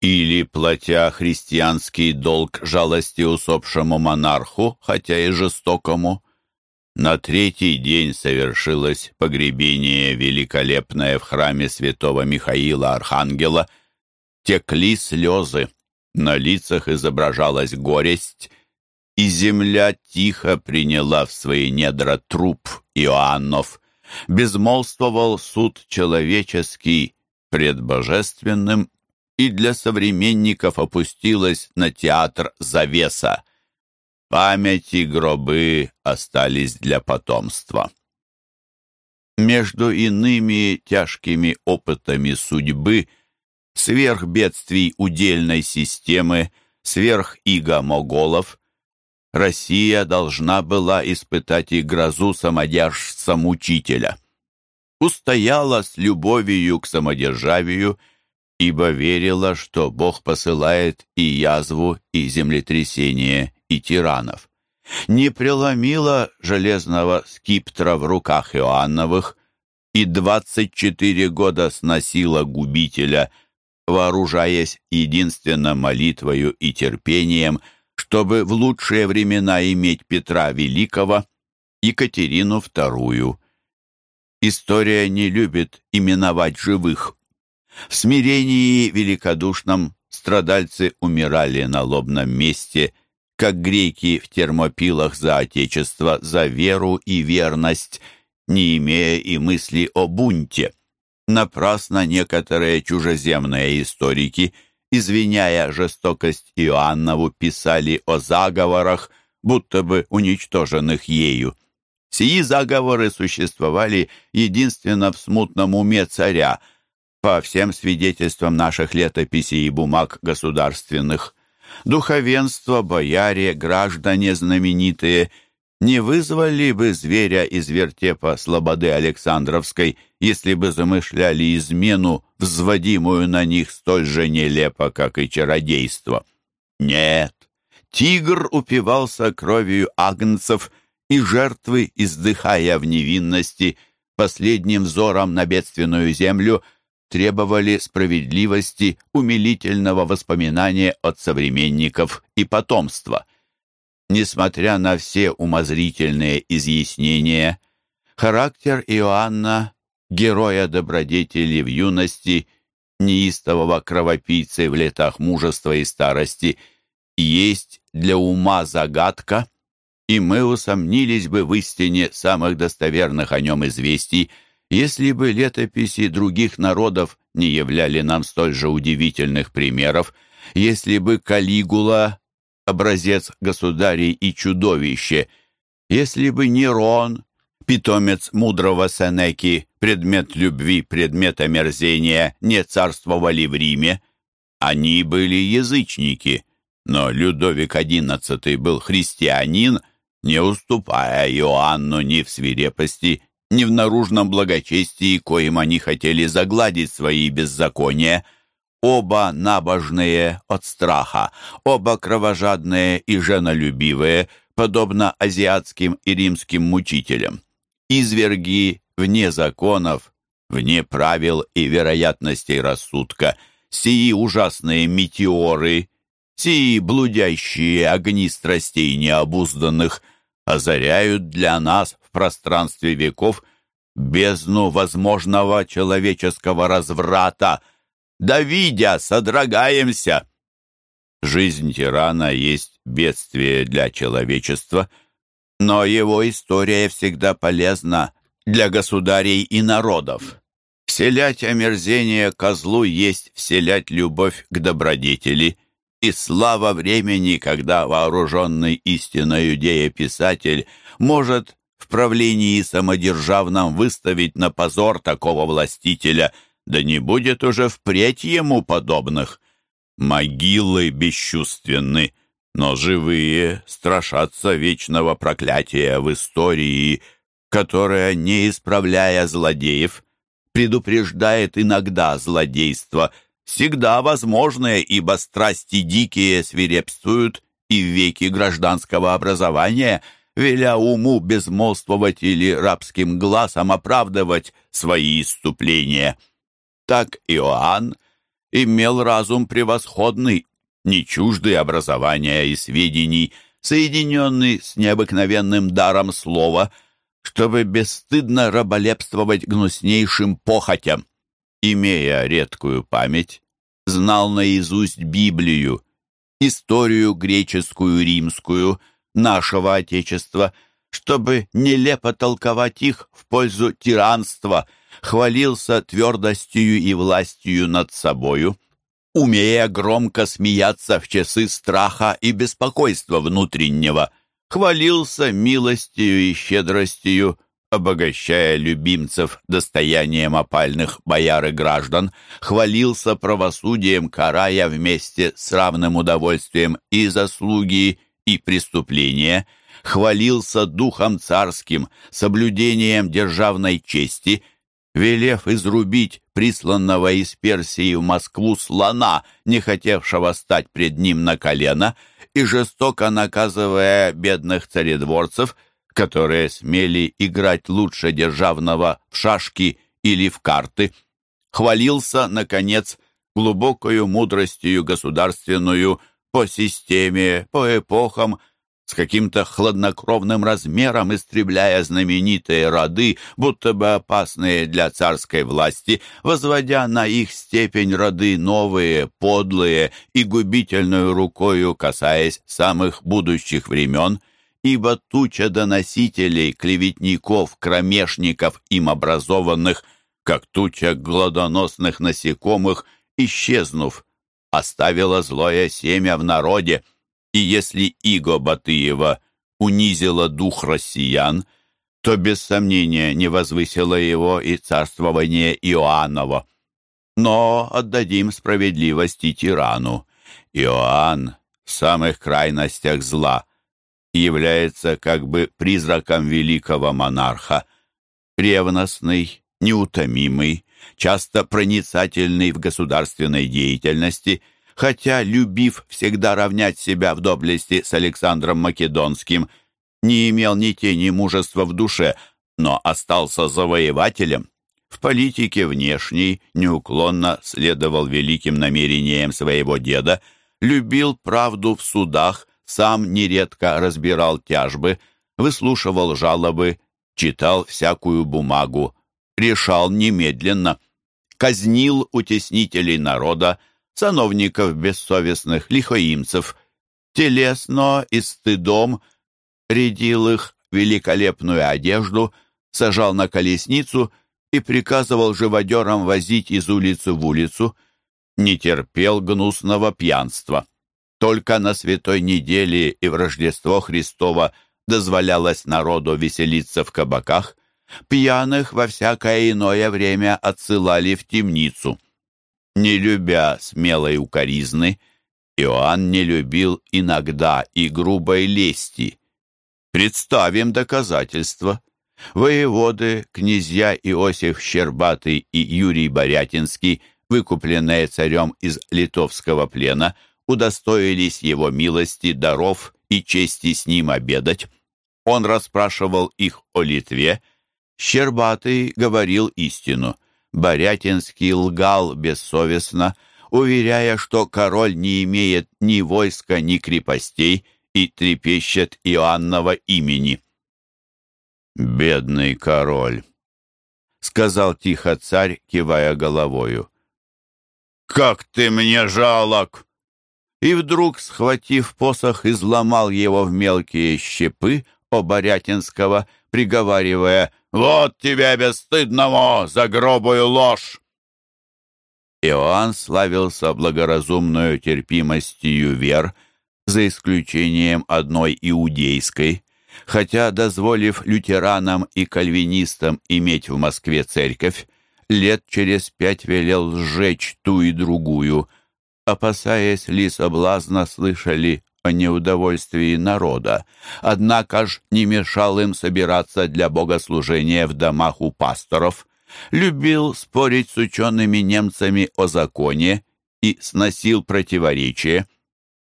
или, платя христианский долг жалости усопшему монарху, хотя и жестокому, на третий день совершилось погребение великолепное в храме святого Михаила Архангела. Текли слезы, на лицах изображалась горесть, и земля тихо приняла в свои недра труп Иоаннов. Безмолвствовал суд человеческий пред божественным, и для современников опустилась на театр завеса. Памяти гробы остались для потомства. Между иными тяжкими опытами судьбы, сверх бедствий удельной системы, сверх иго моголов, Россия должна была испытать и грозу самодержца-мучителя. Устояла с любовью к самодержавию, ибо верила, что Бог посылает и язву, и землетрясение, и тиранов. Не преломила железного скиптра в руках Иоанновых и двадцать четыре года сносила губителя, вооружаясь единственно молитвою и терпением – чтобы в лучшие времена иметь Петра Великого, Екатерину II. История не любит именовать живых. В смирении великодушном страдальцы умирали на лобном месте, как греки в термопилах за отечество, за веру и верность, не имея и мысли о бунте. Напрасно некоторые чужеземные историки – извиняя жестокость Иоаннову, писали о заговорах, будто бы уничтоженных ею. Сии заговоры существовали единственно в смутном уме царя, по всем свидетельствам наших летописей и бумаг государственных. Духовенство, бояре, граждане знаменитые – не вызвали бы зверя из вертепа слободы Александровской, если бы замышляли измену, взводимую на них столь же нелепо, как и чародейство. Нет, тигр упивался кровью агнцев, и жертвы, издыхая в невинности, последним взором на бедственную землю, требовали справедливости, умилительного воспоминания от современников и потомства. Несмотря на все умозрительные изъяснения, характер Иоанна, героя добродетели в юности, неистового кровопийцы в летах мужества и старости, есть для ума загадка, и мы усомнились бы в истине самых достоверных о нем известий, если бы летописи других народов не являли нам столь же удивительных примеров, если бы Калигула образец государей и чудовище. Если бы Нерон, питомец мудрого Сенеки, предмет любви, предмет омерзения, не царствовали в Риме, они были язычники, но Людовик XI был христианин, не уступая Иоанну ни в свирепости, ни в наружном благочестии, коим они хотели загладить свои беззакония – Оба набожные от страха, оба кровожадные и женолюбивые, подобно азиатским и римским мучителям. Изверги вне законов, вне правил и вероятностей рассудка, сии ужасные метеоры, сии блудящие огни страстей необузданных озаряют для нас в пространстве веков бездну возможного человеческого разврата — да видя, содрогаемся. Жизнь тирана есть бедствие для человечества, но его история всегда полезна для государей и народов. Вселять омерзение козлу есть вселять любовь к добродетели, и слава времени, когда вооруженный истинной дея-писатель может в правлении самодержавном выставить на позор такого властителя – да не будет уже впредь ему подобных. Могилы бесчувственны, но живые страшатся вечного проклятия в истории, которая, не исправляя злодеев, предупреждает иногда злодейство, всегда возможное, ибо страсти дикие свирепствуют и в веки гражданского образования, веля уму безмолвствовать или рабским глазом оправдывать свои иступления. Так Иоанн имел разум превосходный, не чуждый образования и сведений, соединенный с необыкновенным даром слова, чтобы бесстыдно раболепствовать гнуснейшим похотям. Имея редкую память, знал наизусть Библию, историю греческую, римскую, нашего Отечества, чтобы нелепо толковать их в пользу тиранства, хвалился твердостью и властью над собою, умея громко смеяться в часы страха и беспокойства внутреннего, хвалился милостью и щедростью, обогащая любимцев достоянием опальных бояр и граждан, хвалился правосудием, карая вместе с равным удовольствием и заслуги, и преступления, хвалился духом царским, соблюдением державной чести, велев изрубить присланного из Персии в Москву слона, не хотевшего стать пред ним на колено, и жестоко наказывая бедных царедворцев, которые смели играть лучше державного в шашки или в карты. Хвалился, наконец, глубокою мудростью государственную по системе, по эпохам, с каким-то хладнокровным размером истребляя знаменитые роды, будто бы опасные для царской власти, возводя на их степень роды новые, подлые и губительную рукою касаясь самых будущих времен — ибо туча доносителей, клеветников, кромешников, им образованных, как туча гладоносных насекомых, исчезнув, оставила злое семя в народе, и если Иго Батыева унизила дух россиян, то без сомнения не возвысило его и царствование Иоаннова. Но отдадим справедливости тирану. Иоанн в самых крайностях зла — является как бы призраком великого монарха, ревностный, неутомимый, часто проницательный в государственной деятельности, хотя, любив всегда равнять себя в доблести с Александром Македонским, не имел ни тени мужества в душе, но остался завоевателем. В политике внешней неуклонно следовал великим намерениям своего деда, любил правду в судах, сам нередко разбирал тяжбы, выслушивал жалобы, читал всякую бумагу, решал немедленно, казнил утеснителей народа, сановников бессовестных, лихоимцев, телесно и стыдом рядил их великолепную одежду, сажал на колесницу и приказывал живодерам возить из улицы в улицу, не терпел гнусного пьянства. Только на святой неделе и в Рождество Христово дозволялось народу веселиться в кабаках, пьяных во всякое иное время отсылали в темницу. Не любя смелой укоризны, Иоанн не любил иногда и грубой лести. Представим доказательства. Воеводы, князья Иосиф Щербатый и Юрий Борятинский, выкупленные царем из литовского плена, удостоились его милости, даров и чести с ним обедать. Он расспрашивал их о Литве. Щербатый говорил истину. Борятинский лгал бессовестно, уверяя, что король не имеет ни войска, ни крепостей и трепещет Иоаннова имени. «Бедный король», — сказал тихо царь, кивая головою. «Как ты мне жалок!» и вдруг, схватив посох, изломал его в мелкие щепы Оборятинского, приговаривая «Вот тебя, бесстыдному, за гробую ложь!» Иоанн славился благоразумную терпимостью вер, за исключением одной иудейской, хотя, дозволив лютеранам и кальвинистам иметь в Москве церковь, лет через пять велел сжечь ту и другую – опасаясь ли соблазна, слышали о неудовольствии народа, однако ж не мешал им собираться для богослужения в домах у пасторов, любил спорить с учеными немцами о законе и сносил противоречия.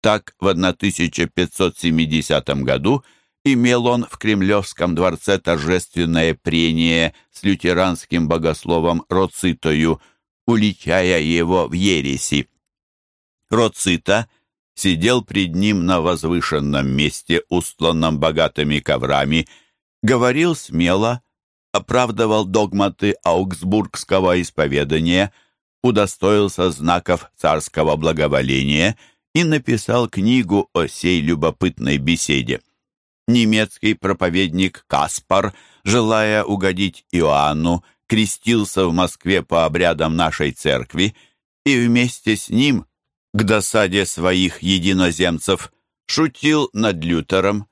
Так в 1570 году имел он в Кремлевском дворце торжественное прение с лютеранским богословом Роцитою, уличая его в ереси. Роцита сидел пред ним на возвышенном месте, устланном богатыми коврами, говорил смело, оправдывал догматы аугсбургского исповедания, удостоился знаков царского благоволения и написал книгу о сей любопытной беседе. Немецкий проповедник Каспар, желая угодить Иоанну, крестился в Москве по обрядам нашей церкви, и вместе с ним к досаде своих единоземцев, шутил над Лютером,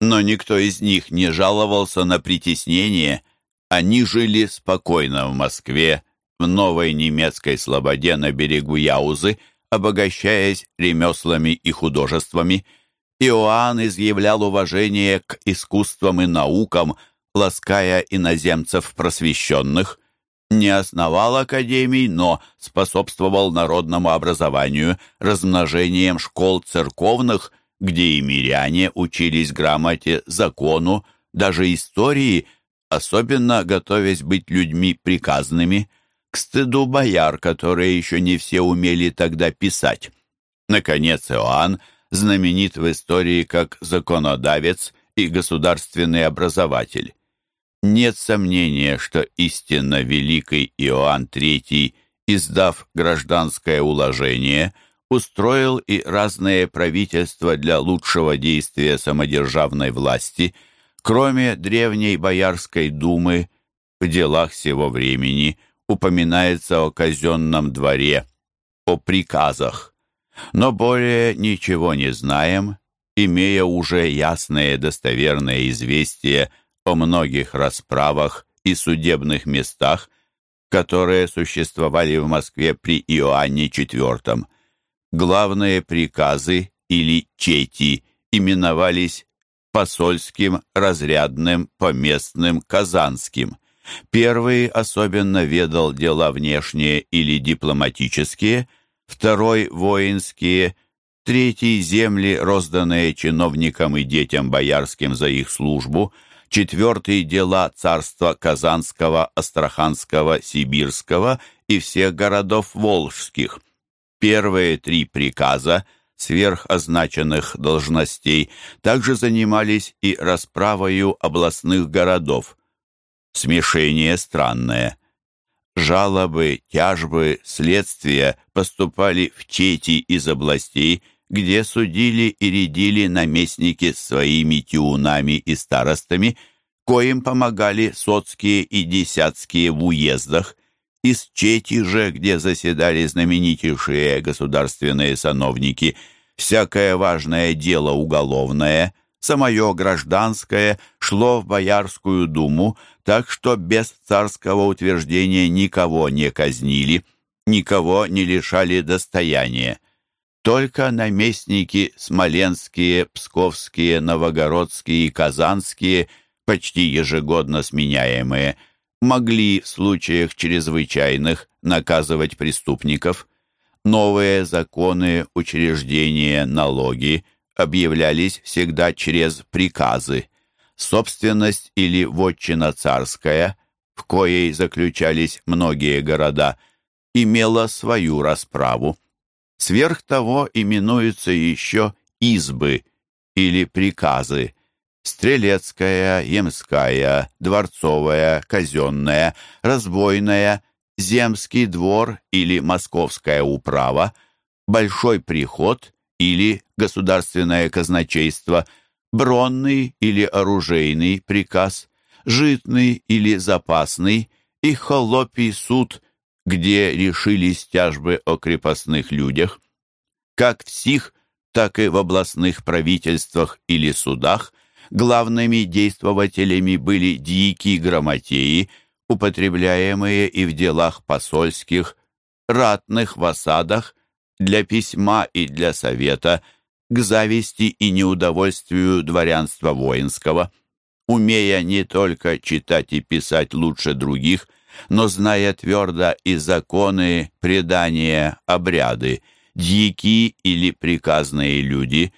но никто из них не жаловался на притеснение. Они жили спокойно в Москве, в новой немецкой слободе на берегу Яузы, обогащаясь ремеслами и художествами. Иоанн изъявлял уважение к искусствам и наукам, лаская иноземцев просвещенных не основал академий, но способствовал народному образованию размножением школ церковных, где и миряне учились грамоте, закону, даже истории, особенно готовясь быть людьми приказными, к стыду бояр, которые еще не все умели тогда писать. Наконец, Иоанн знаменит в истории как законодавец и государственный образователь. Нет сомнения, что истинно великий Иоанн III, издав гражданское уложение, устроил и разные правительства для лучшего действия самодержавной власти, кроме древней Боярской думы, в делах сего времени упоминается о казенном дворе, о приказах. Но более ничего не знаем, имея уже ясное достоверное известие о многих расправах и судебных местах, которые существовали в Москве при Иоанне IV. Главные приказы или чети именовались посольским, разрядным, поместным, казанским. Первый особенно ведал дела внешние или дипломатические, второй – воинские, третий – земли, розданные чиновникам и детям боярским за их службу – четвертый – дела царства Казанского, Астраханского, Сибирского и всех городов Волжских. Первые три приказа сверхозначенных должностей также занимались и расправою областных городов. Смешение странное. Жалобы, тяжбы, следствия поступали в чети из областей, где судили и рядили наместники своими тиунами и старостами, коим помогали соцкие и десятские в уездах, из Чети же, где заседали знаменитейшие государственные сановники, всякое важное дело уголовное, самое гражданское, шло в Боярскую думу, так что без царского утверждения никого не казнили, никого не лишали достояния. Только наместники смоленские, псковские, новогородские и казанские, почти ежегодно сменяемые, могли в случаях чрезвычайных наказывать преступников. Новые законы, учреждения, налоги объявлялись всегда через приказы. Собственность или вотчина царская, в коей заключались многие города, имела свою расправу. Сверх того именуются еще избы или приказы. Стрелецкая, Емская, Дворцовая, Казенная, Разбойная, Земский двор или Московская управа, Большой приход или Государственное казначейство, Бронный или Оружейный приказ, Житный или Запасный и Холопий суд – где решились тяжбы о крепостных людях. Как в сих, так и в областных правительствах или судах главными действователями были дьяки грамотеи, употребляемые и в делах посольских, ратных в осадах, для письма и для совета, к зависти и неудовольствию дворянства воинского, умея не только читать и писать лучше других, но зная твердо и законы, предания, обряды, дьяки или приказные люди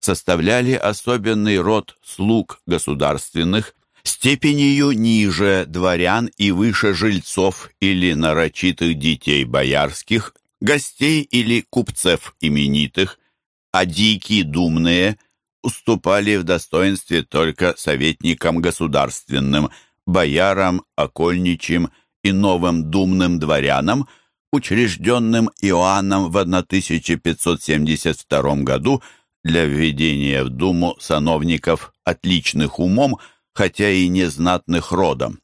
составляли особенный род слуг государственных, степенью ниже дворян и выше жильцов или нарочитых детей боярских, гостей или купцев именитых, а дикие думные уступали в достоинстве только советникам государственным, боярам, окольничьим и новым думным дворянам, учрежденным Иоанном в 1572 году для введения в Думу сановников отличных умом, хотя и незнатных родом.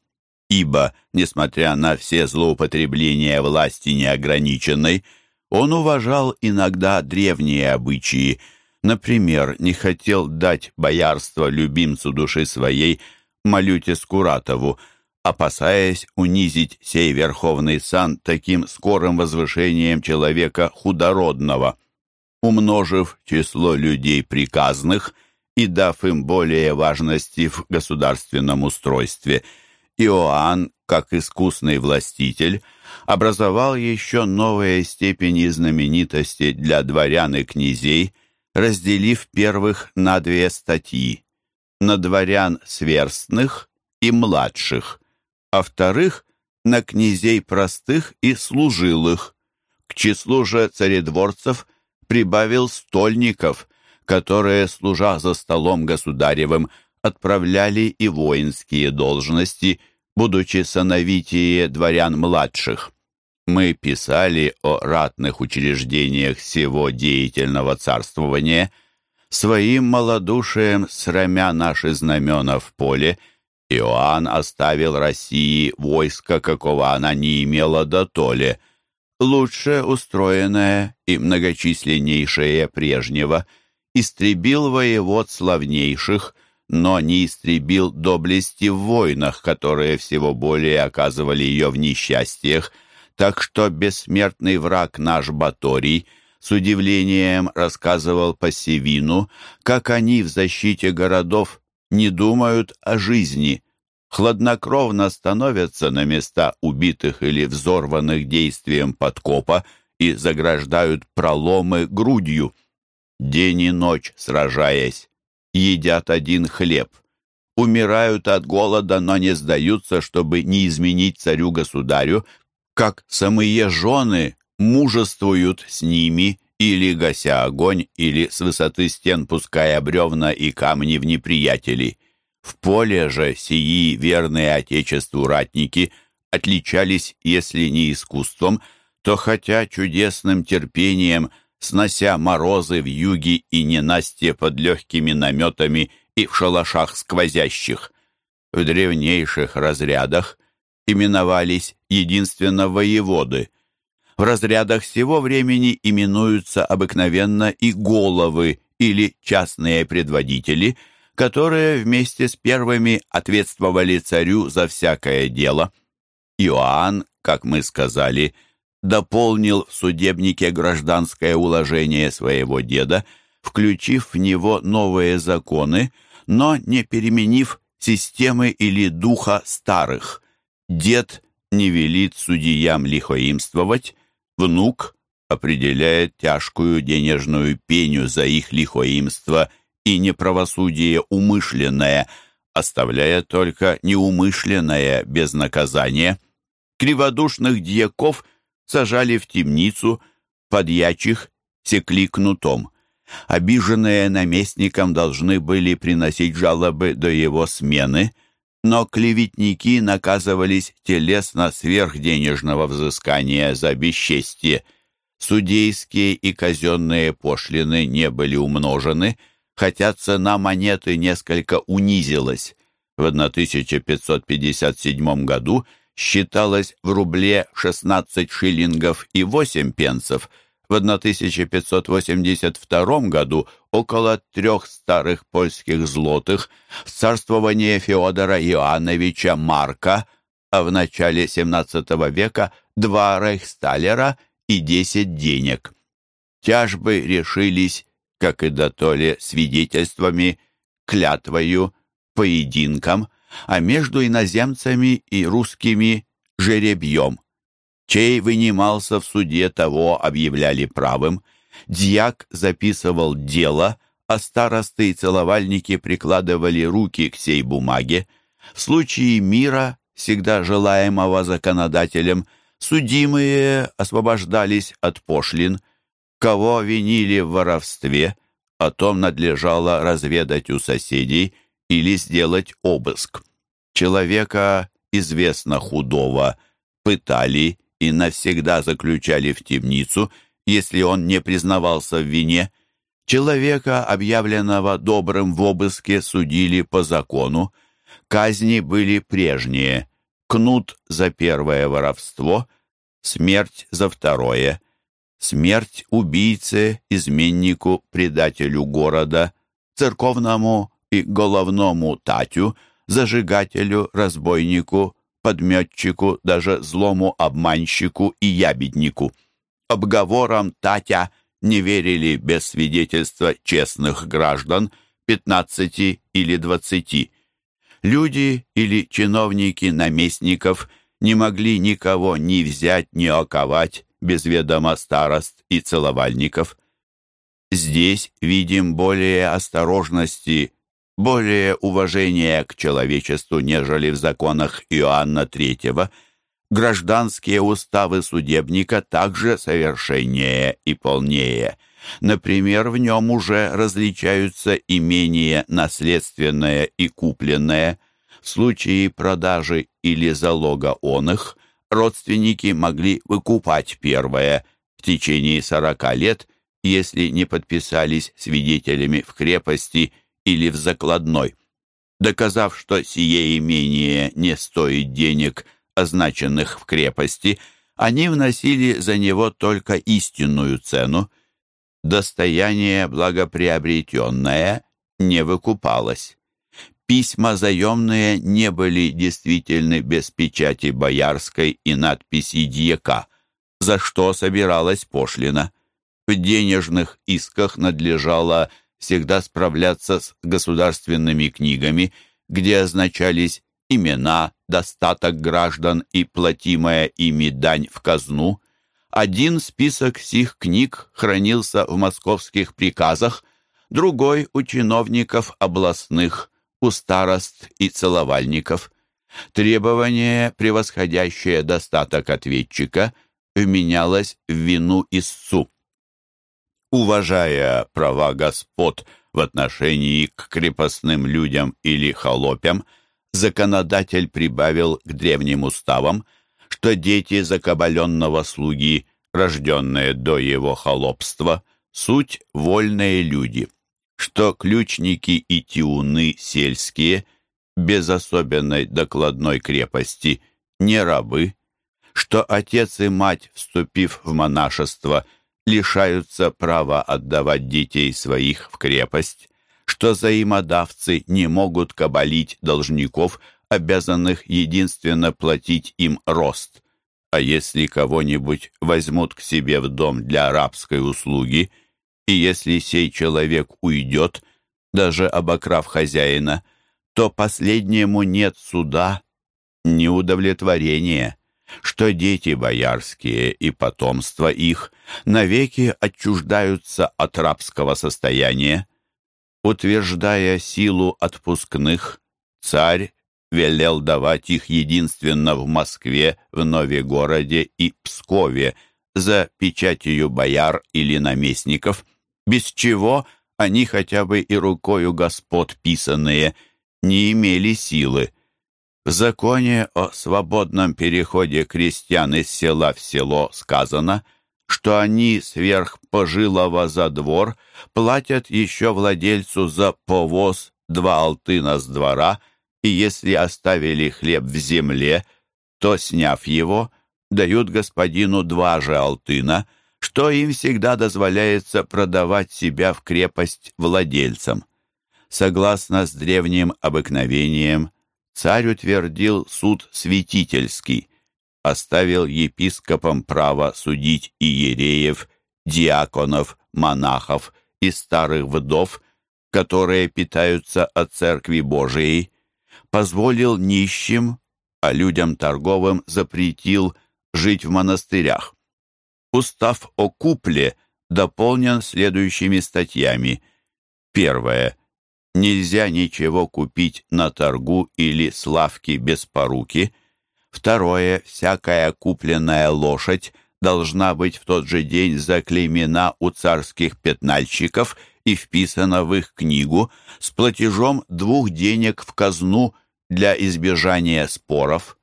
Ибо, несмотря на все злоупотребления власти неограниченной, он уважал иногда древние обычаи, например, не хотел дать боярство любимцу души своей Малюте Скуратову, опасаясь унизить сей верховный сан таким скорым возвышением человека худородного. Умножив число людей приказных и дав им более важности в государственном устройстве, Иоанн, как искусный властитель, образовал еще новые степени знаменитости для дворян и князей, разделив первых на две статьи – на дворян сверстных и младших, а вторых – на князей простых и служилых. К числу же царедворцев прибавил стольников, которые, служа за столом государевым, отправляли и воинские должности, будучи сановитие дворян младших. Мы писали о ратных учреждениях всего деятельного царствования, своим малодушием срамя наши знамена в поле – Иоанн оставил России войско, какого она не имела до толи, лучше устроенное и многочисленнейшее прежнего, истребил воевод славнейших, но не истребил доблести в войнах, которые всего более оказывали ее в несчастьях, так что бессмертный враг наш Баторий с удивлением рассказывал по Севину, как они в защите городов не думают о жизни, хладнокровно становятся на места убитых или взорванных действием подкопа и заграждают проломы грудью. День и ночь сражаясь, едят один хлеб, умирают от голода, но не сдаются, чтобы не изменить царю-государю, как самые жены мужествуют с ними или гася огонь, или с высоты стен пуская бревна и камни в неприятелей. В поле же сии верные отечеству ратники отличались, если не искусством, то хотя чудесным терпением, снося морозы в юге и ненастье под легкими наметами и в шалашах сквозящих. В древнейших разрядах именовались единственно воеводы – в разрядах всего времени именуются обыкновенно и головы или частные предводители, которые вместе с первыми ответствовали царю за всякое дело. Иоанн, как мы сказали, дополнил в судебнике гражданское уложение своего деда, включив в него новые законы, но не переменив системы или духа старых. Дед не велит судьям лихоимствовать, Внук определяет тяжкую денежную пеню за их лихоимство и неправосудие умышленное, оставляя только неумышленное без наказания. Криводушных дьяков сажали в темницу, подьячих секли кнутом. Обиженные наместником должны были приносить жалобы до его смены – но клеветники наказывались телесно сверх денежного взыскания за бесчестие. Судейские и казенные пошлины не были умножены, хотя цена монеты несколько унизилась. В 1557 году считалось в рубле 16 шиллингов и 8 пенсов – в 1582 году около трех старых польских злотых в царствование Феодора Иоанновича Марка, а в начале XVII века два рейхсталера и десять денег. Тяжбы решились, как и дотоле, свидетельствами, клятвою, поединком, а между иноземцами и русскими — жеребьем. Чей вынимался в суде, того объявляли правым. Дьяк записывал дело, а старосты и целовальники прикладывали руки к сей бумаге. В случае мира, всегда желаемого законодателем, судимые освобождались от пошлин. Кого винили в воровстве, о том надлежало разведать у соседей или сделать обыск. Человека, известно худого, пытали и навсегда заключали в темницу, если он не признавался в вине. Человека, объявленного добрым в обыске, судили по закону. Казни были прежние. Кнут за первое воровство, смерть за второе. Смерть убийце, изменнику, предателю города, церковному и головному татю, зажигателю, разбойнику, подметчику, даже злому обманщику и ябеднику. Обговорам Татя не верили без свидетельства честных граждан, пятнадцати или двадцати. Люди или чиновники наместников не могли никого ни взять, ни оковать без ведома старост и целовальников. Здесь видим более осторожности более уважения к человечеству, нежели в законах Иоанна III, гражданские уставы судебника также совершеннее и полнее. Например, в нем уже различаются имение наследственное и купленное. В случае продажи или залога он их, родственники могли выкупать первое в течение сорока лет, если не подписались свидетелями в крепости – или в закладной. Доказав, что сие имение не стоит денег, означенных в крепости, они вносили за него только истинную цену. Достояние благоприобретенное не выкупалось. Письма заемные не были действительны без печати боярской и надписи дьяка, за что собиралась пошлина. В денежных исках надлежало всегда справляться с государственными книгами, где означались имена, достаток граждан и платимая ими дань в казну. Один список сих книг хранился в московских приказах, другой у чиновников областных, у старост и целовальников. Требование, превосходящее достаток ответчика, вменялось в вину истцу уважая права господ в отношении к крепостным людям или холопям, законодатель прибавил к древним уставам, что дети закабаленного слуги, рожденные до его холопства, суть вольные люди, что ключники и тиуны сельские, без особенной докладной крепости, не рабы, что отец и мать, вступив в монашество, лишаются права отдавать детей своих в крепость, что взаимодавцы не могут кабалить должников, обязанных единственно платить им рост. А если кого-нибудь возьмут к себе в дом для рабской услуги, и если сей человек уйдет, даже обокрав хозяина, то последнему нет суда, ни удовлетворения что дети боярские и потомство их навеки отчуждаются от рабского состояния. Утверждая силу отпускных, царь велел давать их единственно в Москве, в Новегороде и Пскове за печатью бояр или наместников, без чего они хотя бы и рукою господ писанные не имели силы. В законе о свободном переходе крестьян из села в село сказано, что они сверх пожилого за двор платят еще владельцу за повоз два алтына с двора, и если оставили хлеб в земле, то, сняв его, дают господину два же алтына, что им всегда дозволяется продавать себя в крепость владельцам. Согласно с древним обыкновением, царь утвердил суд святительский, оставил епископам право судить иереев диаконов, монахов и старых вдов, которые питаются от Церкви Божией, позволил нищим, а людям торговым запретил жить в монастырях. Устав о купле дополнен следующими статьями. Первое. Нельзя ничего купить на торгу или с лавки без поруки. Второе. Всякая купленная лошадь должна быть в тот же день заклеймена у царских пятнальщиков и вписана в их книгу с платежом двух денег в казну для избежания споров.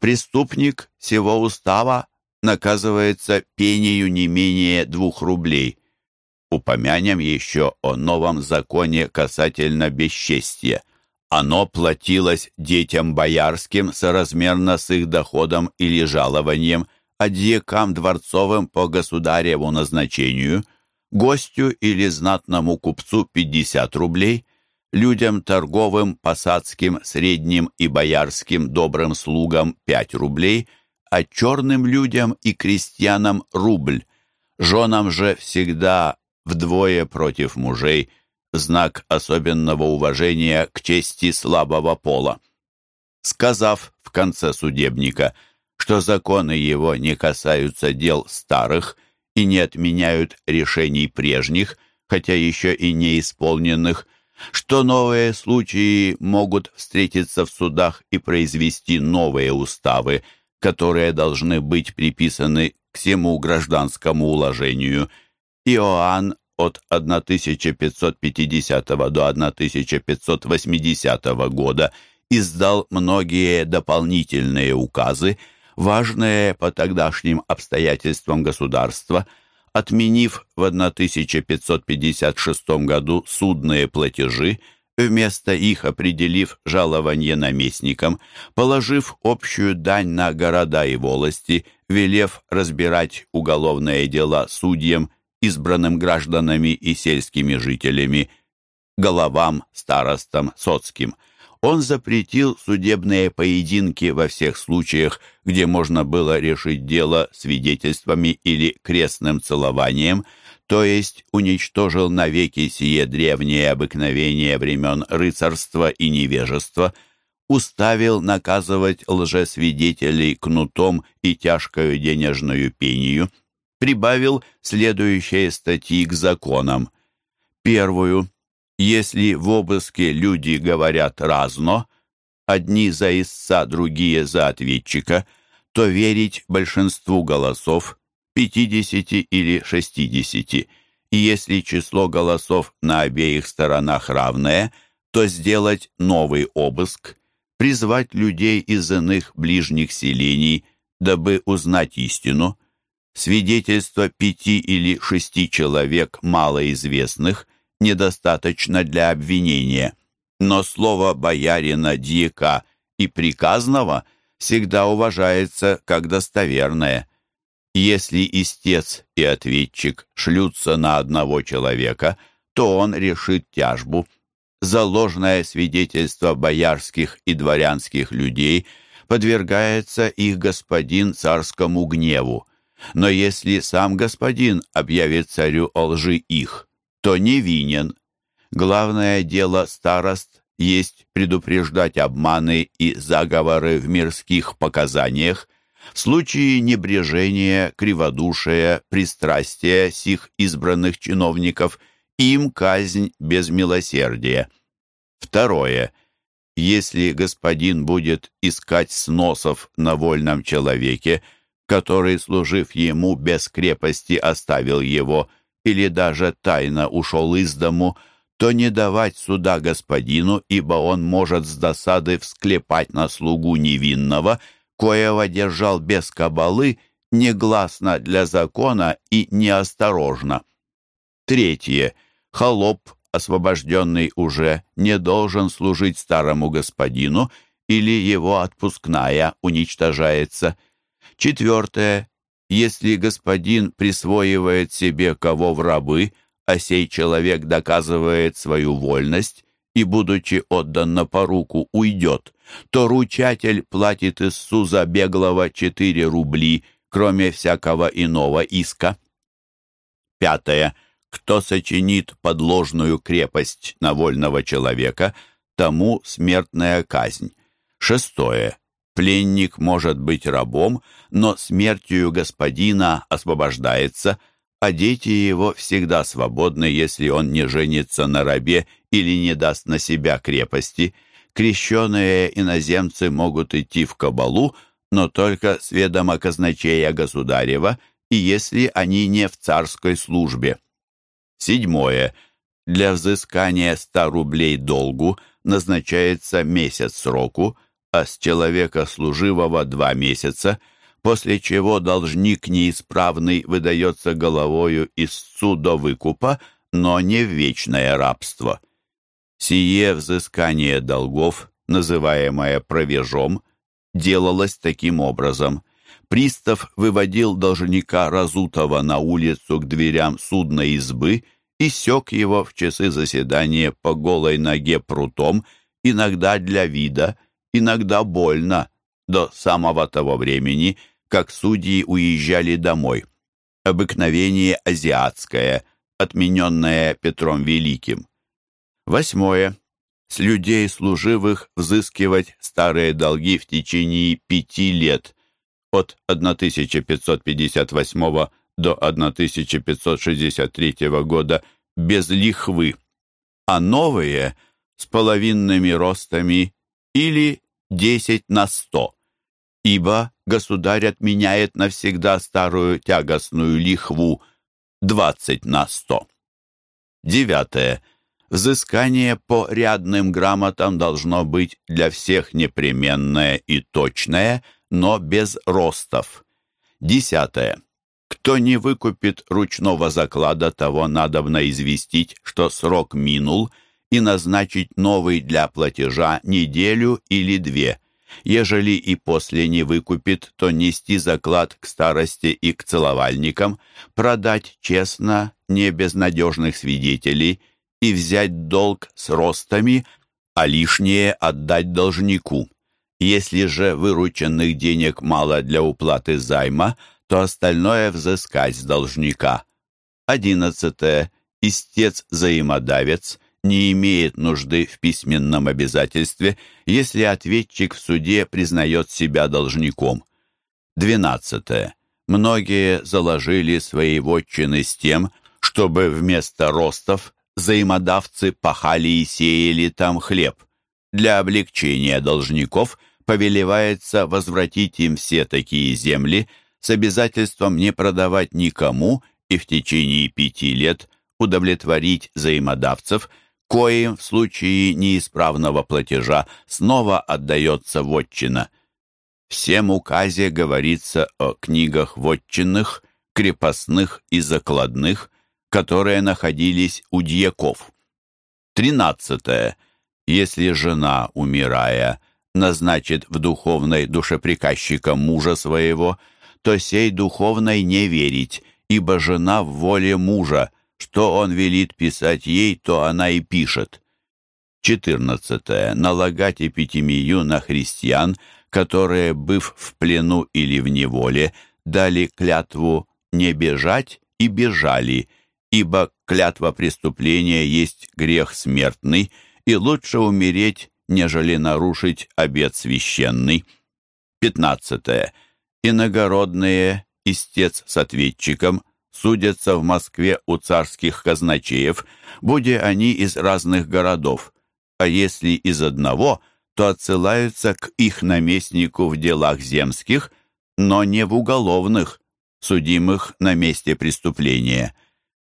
Преступник всего устава наказывается пению не менее двух рублей. Упомянем еще о новом законе касательно бесчестия. Оно платилось детям боярским соразмерно с их доходом или жалованием, а дьякам дворцовым по государеву назначению, гостю или знатному купцу 50 рублей, людям торговым, посадским, средним и боярским добрым слугам 5 рублей – а черным людям и крестьянам рубль, женам же всегда вдвое против мужей, знак особенного уважения к чести слабого пола. Сказав в конце судебника, что законы его не касаются дел старых и не отменяют решений прежних, хотя еще и не исполненных, что новые случаи могут встретиться в судах и произвести новые уставы, которые должны быть приписаны к всему гражданскому уложению. Иоанн от 1550 до 1580 года издал многие дополнительные указы, важные по тогдашним обстоятельствам государства, отменив в 1556 году судные платежи, вместо их определив жалование наместникам, положив общую дань на города и волости, велев разбирать уголовные дела судьям, избранным гражданами и сельскими жителями, головам, старостам, соцким. Он запретил судебные поединки во всех случаях, где можно было решить дело свидетельствами или крестным целованием – то есть уничтожил навеки сие древнее обыкновение времен рыцарства и невежества, уставил наказывать лжесвидетелей кнутом и тяжкою денежную пению, прибавил следующие статьи к законам. Первую. Если в обыске люди говорят разно, одни за истца, другие за ответчика, то верить большинству голосов, 50 или 60, и если число голосов на обеих сторонах равное, то сделать новый обыск, призвать людей из иных ближних селений, дабы узнать истину. Свидетельство пяти или шести человек малоизвестных недостаточно для обвинения, но слово боярина, дьяка и приказного всегда уважается как достоверное – если истец и ответчик шлются на одного человека, то он решит тяжбу. За ложное свидетельство боярских и дворянских людей подвергается их господин царскому гневу. Но если сам господин объявит царю о лжи их, то невинен. Главное дело старост есть предупреждать обманы и заговоры в мирских показаниях, в случае небрежения, криводушия, пристрастия сих избранных чиновников им казнь без милосердия. Второе. Если господин будет искать сносов на вольном человеке, который, служив ему без крепости, оставил его или даже тайно ушел из дому, то не давать суда господину, ибо он может с досады всклепать на слугу невинного – коего держал без кабалы, негласно для закона и неосторожно. Третье. Холоп, освобожденный уже, не должен служить старому господину, или его отпускная уничтожается. Четвертое. Если господин присвоивает себе кого в рабы, а сей человек доказывает свою вольность и, будучи отдан на поруку, уйдет, то ручатель платит истцу за беглого 4 рубли, кроме всякого иного иска. Пятое. Кто сочинит подложную крепость на вольного человека, тому смертная казнь. Шестое. Пленник может быть рабом, но смертью господина освобождается, а дети его всегда свободны, если он не женится на рабе или не даст на себя крепости. Крещенные иноземцы могут идти в кабалу, но только с ведома казначея государева и если они не в царской службе. Седьмое. Для взыскания 100 рублей долгу назначается месяц сроку, а с человека служивого два месяца, после чего должник неисправный выдается головою истцу до выкупа, но не в вечное рабство. Сие взыскание долгов, называемое провежом, делалось таким образом. Пристав выводил должника разутого на улицу к дверям судной избы и сёк его в часы заседания по голой ноге прутом, иногда для вида, иногда больно, до самого того времени, как судьи уезжали домой. Обыкновение азиатское, отмененное Петром Великим. Восьмое. С людей служивых взыскивать старые долги в течение пяти лет, от 1558 до 1563 года без лихвы, а новые с половинными ростами или 10 на 100, ибо государь отменяет навсегда старую тягостную лихву 20 на 100. Девятое. Взыскание по рядным грамотам должно быть для всех непременное и точное – но без ростов. Десятое. Кто не выкупит ручного заклада, того надобно известить, что срок минул, и назначить новый для платежа неделю или две. Ежели и после не выкупит, то нести заклад к старости и к целовальникам, продать честно, не без надежных свидетелей, и взять долг с ростами, а лишнее отдать должнику. Если же вырученных денег мало для уплаты займа, то остальное взыскать с должника. Одиннадцатое. Истец-заимодавец не имеет нужды в письменном обязательстве, если ответчик в суде признает себя должником. Двенадцатое. Многие заложили свои вотчины с тем, чтобы вместо ростов заимодавцы пахали и сеяли там хлеб. Для облегчения должников повелевается возвратить им все такие земли с обязательством не продавать никому и в течение пяти лет удовлетворить взаимодавцев, коим в случае неисправного платежа снова отдается вотчина. Всем указе говорится о книгах вотчинных, крепостных и закладных, которые находились у дьяков. Тринадцатое. Если жена, умирая, назначит в духовной душеприказчика мужа своего, то сей духовной не верить, ибо жена в воле мужа, что он велит писать ей, то она и пишет. 14. Налагать эпитемию на христиан, которые, быв в плену или в неволе, дали клятву не бежать и бежали, ибо клятва преступления есть грех смертный, и лучше умереть нежели нарушить обет священный. 15. Иногородные, истец с ответчиком, судятся в Москве у царских казначеев, будь они из разных городов, а если из одного, то отсылаются к их наместнику в делах земских, но не в уголовных, судимых на месте преступления.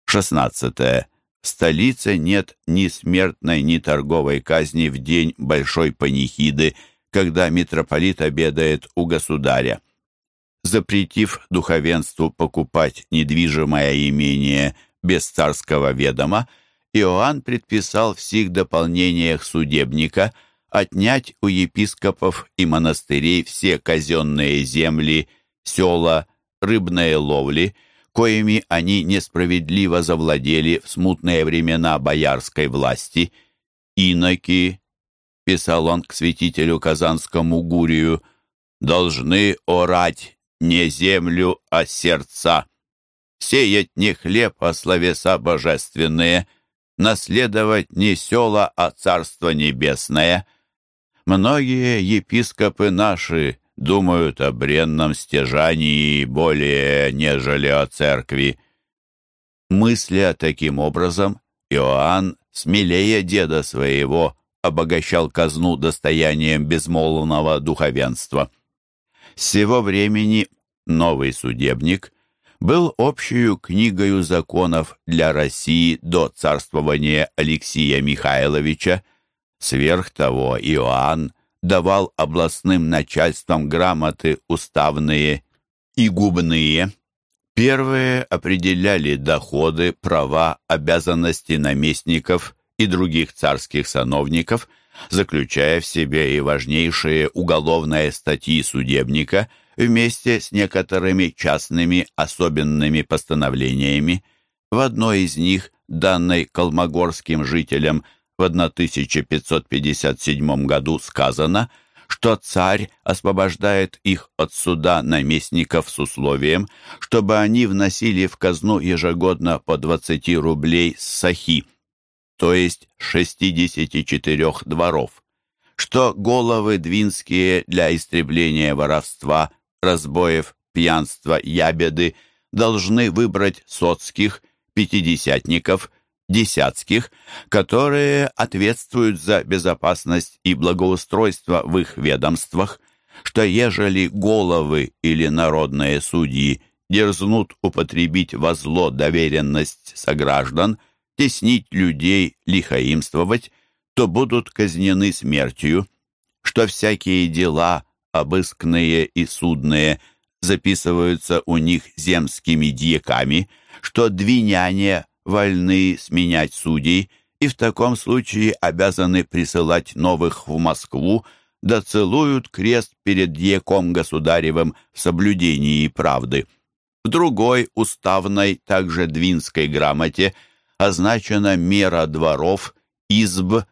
16. В столице нет ни смертной, ни торговой казни в день большой панихиды, когда митрополит обедает у государя. Запретив духовенству покупать недвижимое имение без царского ведома, Иоанн предписал в сих дополнениях судебника отнять у епископов и монастырей все казенные земли, села, рыбные ловли – коими они несправедливо завладели в смутные времена боярской власти. «Иноки», — писал он к святителю Казанскому Гурию, — «должны орать не землю, а сердца». сеять не хлеб, а словеса божественные, наследовать не села, а царство небесное. Многие епископы наши думают о бренном стяжании более, нежели о церкви. Мысля таким образом, Иоанн, смелее деда своего, обогащал казну достоянием безмолвного духовенства. Сего времени новый судебник был общую книгою законов для России до царствования Алексия Михайловича. Сверх того Иоанн давал областным начальствам грамоты уставные и губные. Первые определяли доходы, права, обязанности наместников и других царских сановников, заключая в себе и важнейшие уголовные статьи судебника вместе с некоторыми частными особенными постановлениями. В одной из них, данной калмогорским жителям в 1557 году, сказано, что царь освобождает их от суда наместников с условием, чтобы они вносили в казну ежегодно по 20 рублей с сахи – то есть 64 дворов, что головы двинские для истребления воровства, разбоев, пьянства, ябеды должны выбрать соцких, пятидесятников, десятских, которые ответствуют за безопасность и благоустройство в их ведомствах, что ежели головы или народные судьи дерзнут употребить во зло доверенность сограждан, теснить людей, лихоимствовать, то будут казнены смертью, что всякие дела, обыскные и судные, записываются у них земскими дьяками, что двиняне вольны сменять судей и в таком случае обязаны присылать новых в Москву, да целуют крест перед дьяком государевым в соблюдении правды. В другой уставной, также двинской грамоте – означена мера дворов, изб,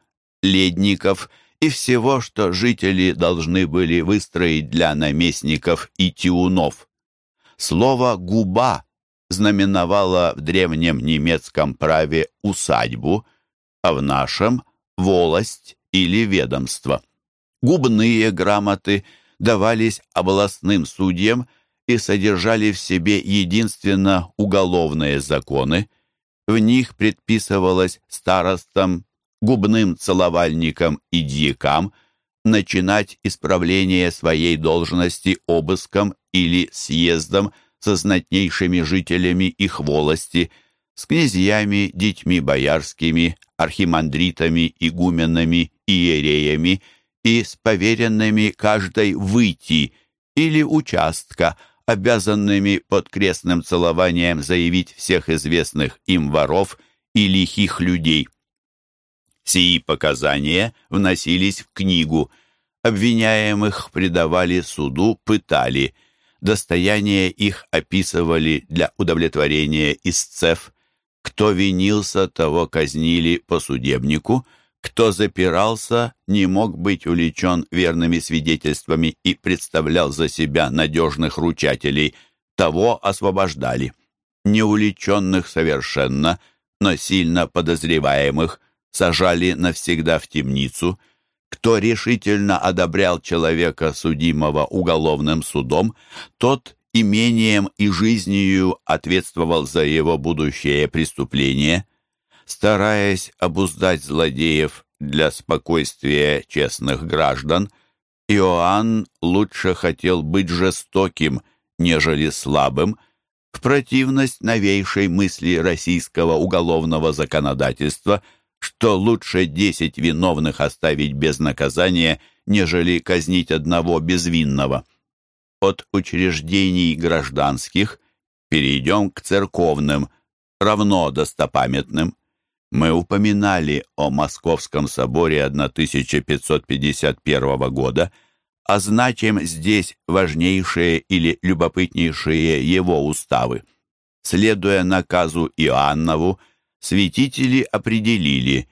ледников и всего, что жители должны были выстроить для наместников и тиунов. Слово «губа» знаменовало в древнем немецком праве усадьбу, а в нашем – волость или ведомство. Губные грамоты давались областным судьям и содержали в себе единственно уголовные законы, в них предписывалось старостам, губным целовальникам и дьякам начинать исправление своей должности обыском или съездом со знатнейшими жителями их волости, с князьями, детьми боярскими, архимандритами, игуменами, иереями и с поверенными каждой выйти или участка – обязанными под крестным целованием заявить всех известных им воров и лихих людей. Сии показания вносились в книгу, обвиняемых предавали суду, пытали, достояние их описывали для удовлетворения истцев, кто винился, того казнили по судебнику, кто запирался, не мог быть увлечен верными свидетельствами и представлял за себя надежных ручателей, того освобождали. Неуличенных совершенно, но сильно подозреваемых сажали навсегда в темницу. Кто решительно одобрял человека, судимого уголовным судом, тот имением и жизнью ответствовал за его будущее преступление – стараясь обуздать злодеев для спокойствия честных граждан, Иоанн лучше хотел быть жестоким, нежели слабым, в противность новейшей мысли российского уголовного законодательства, что лучше десять виновных оставить без наказания, нежели казнить одного безвинного. От учреждений гражданских перейдем к церковным, равно достопамятным. Мы упоминали о Московском соборе 1551 года, а значим здесь важнейшие или любопытнейшие его уставы. Следуя наказу Иоаннову, святители определили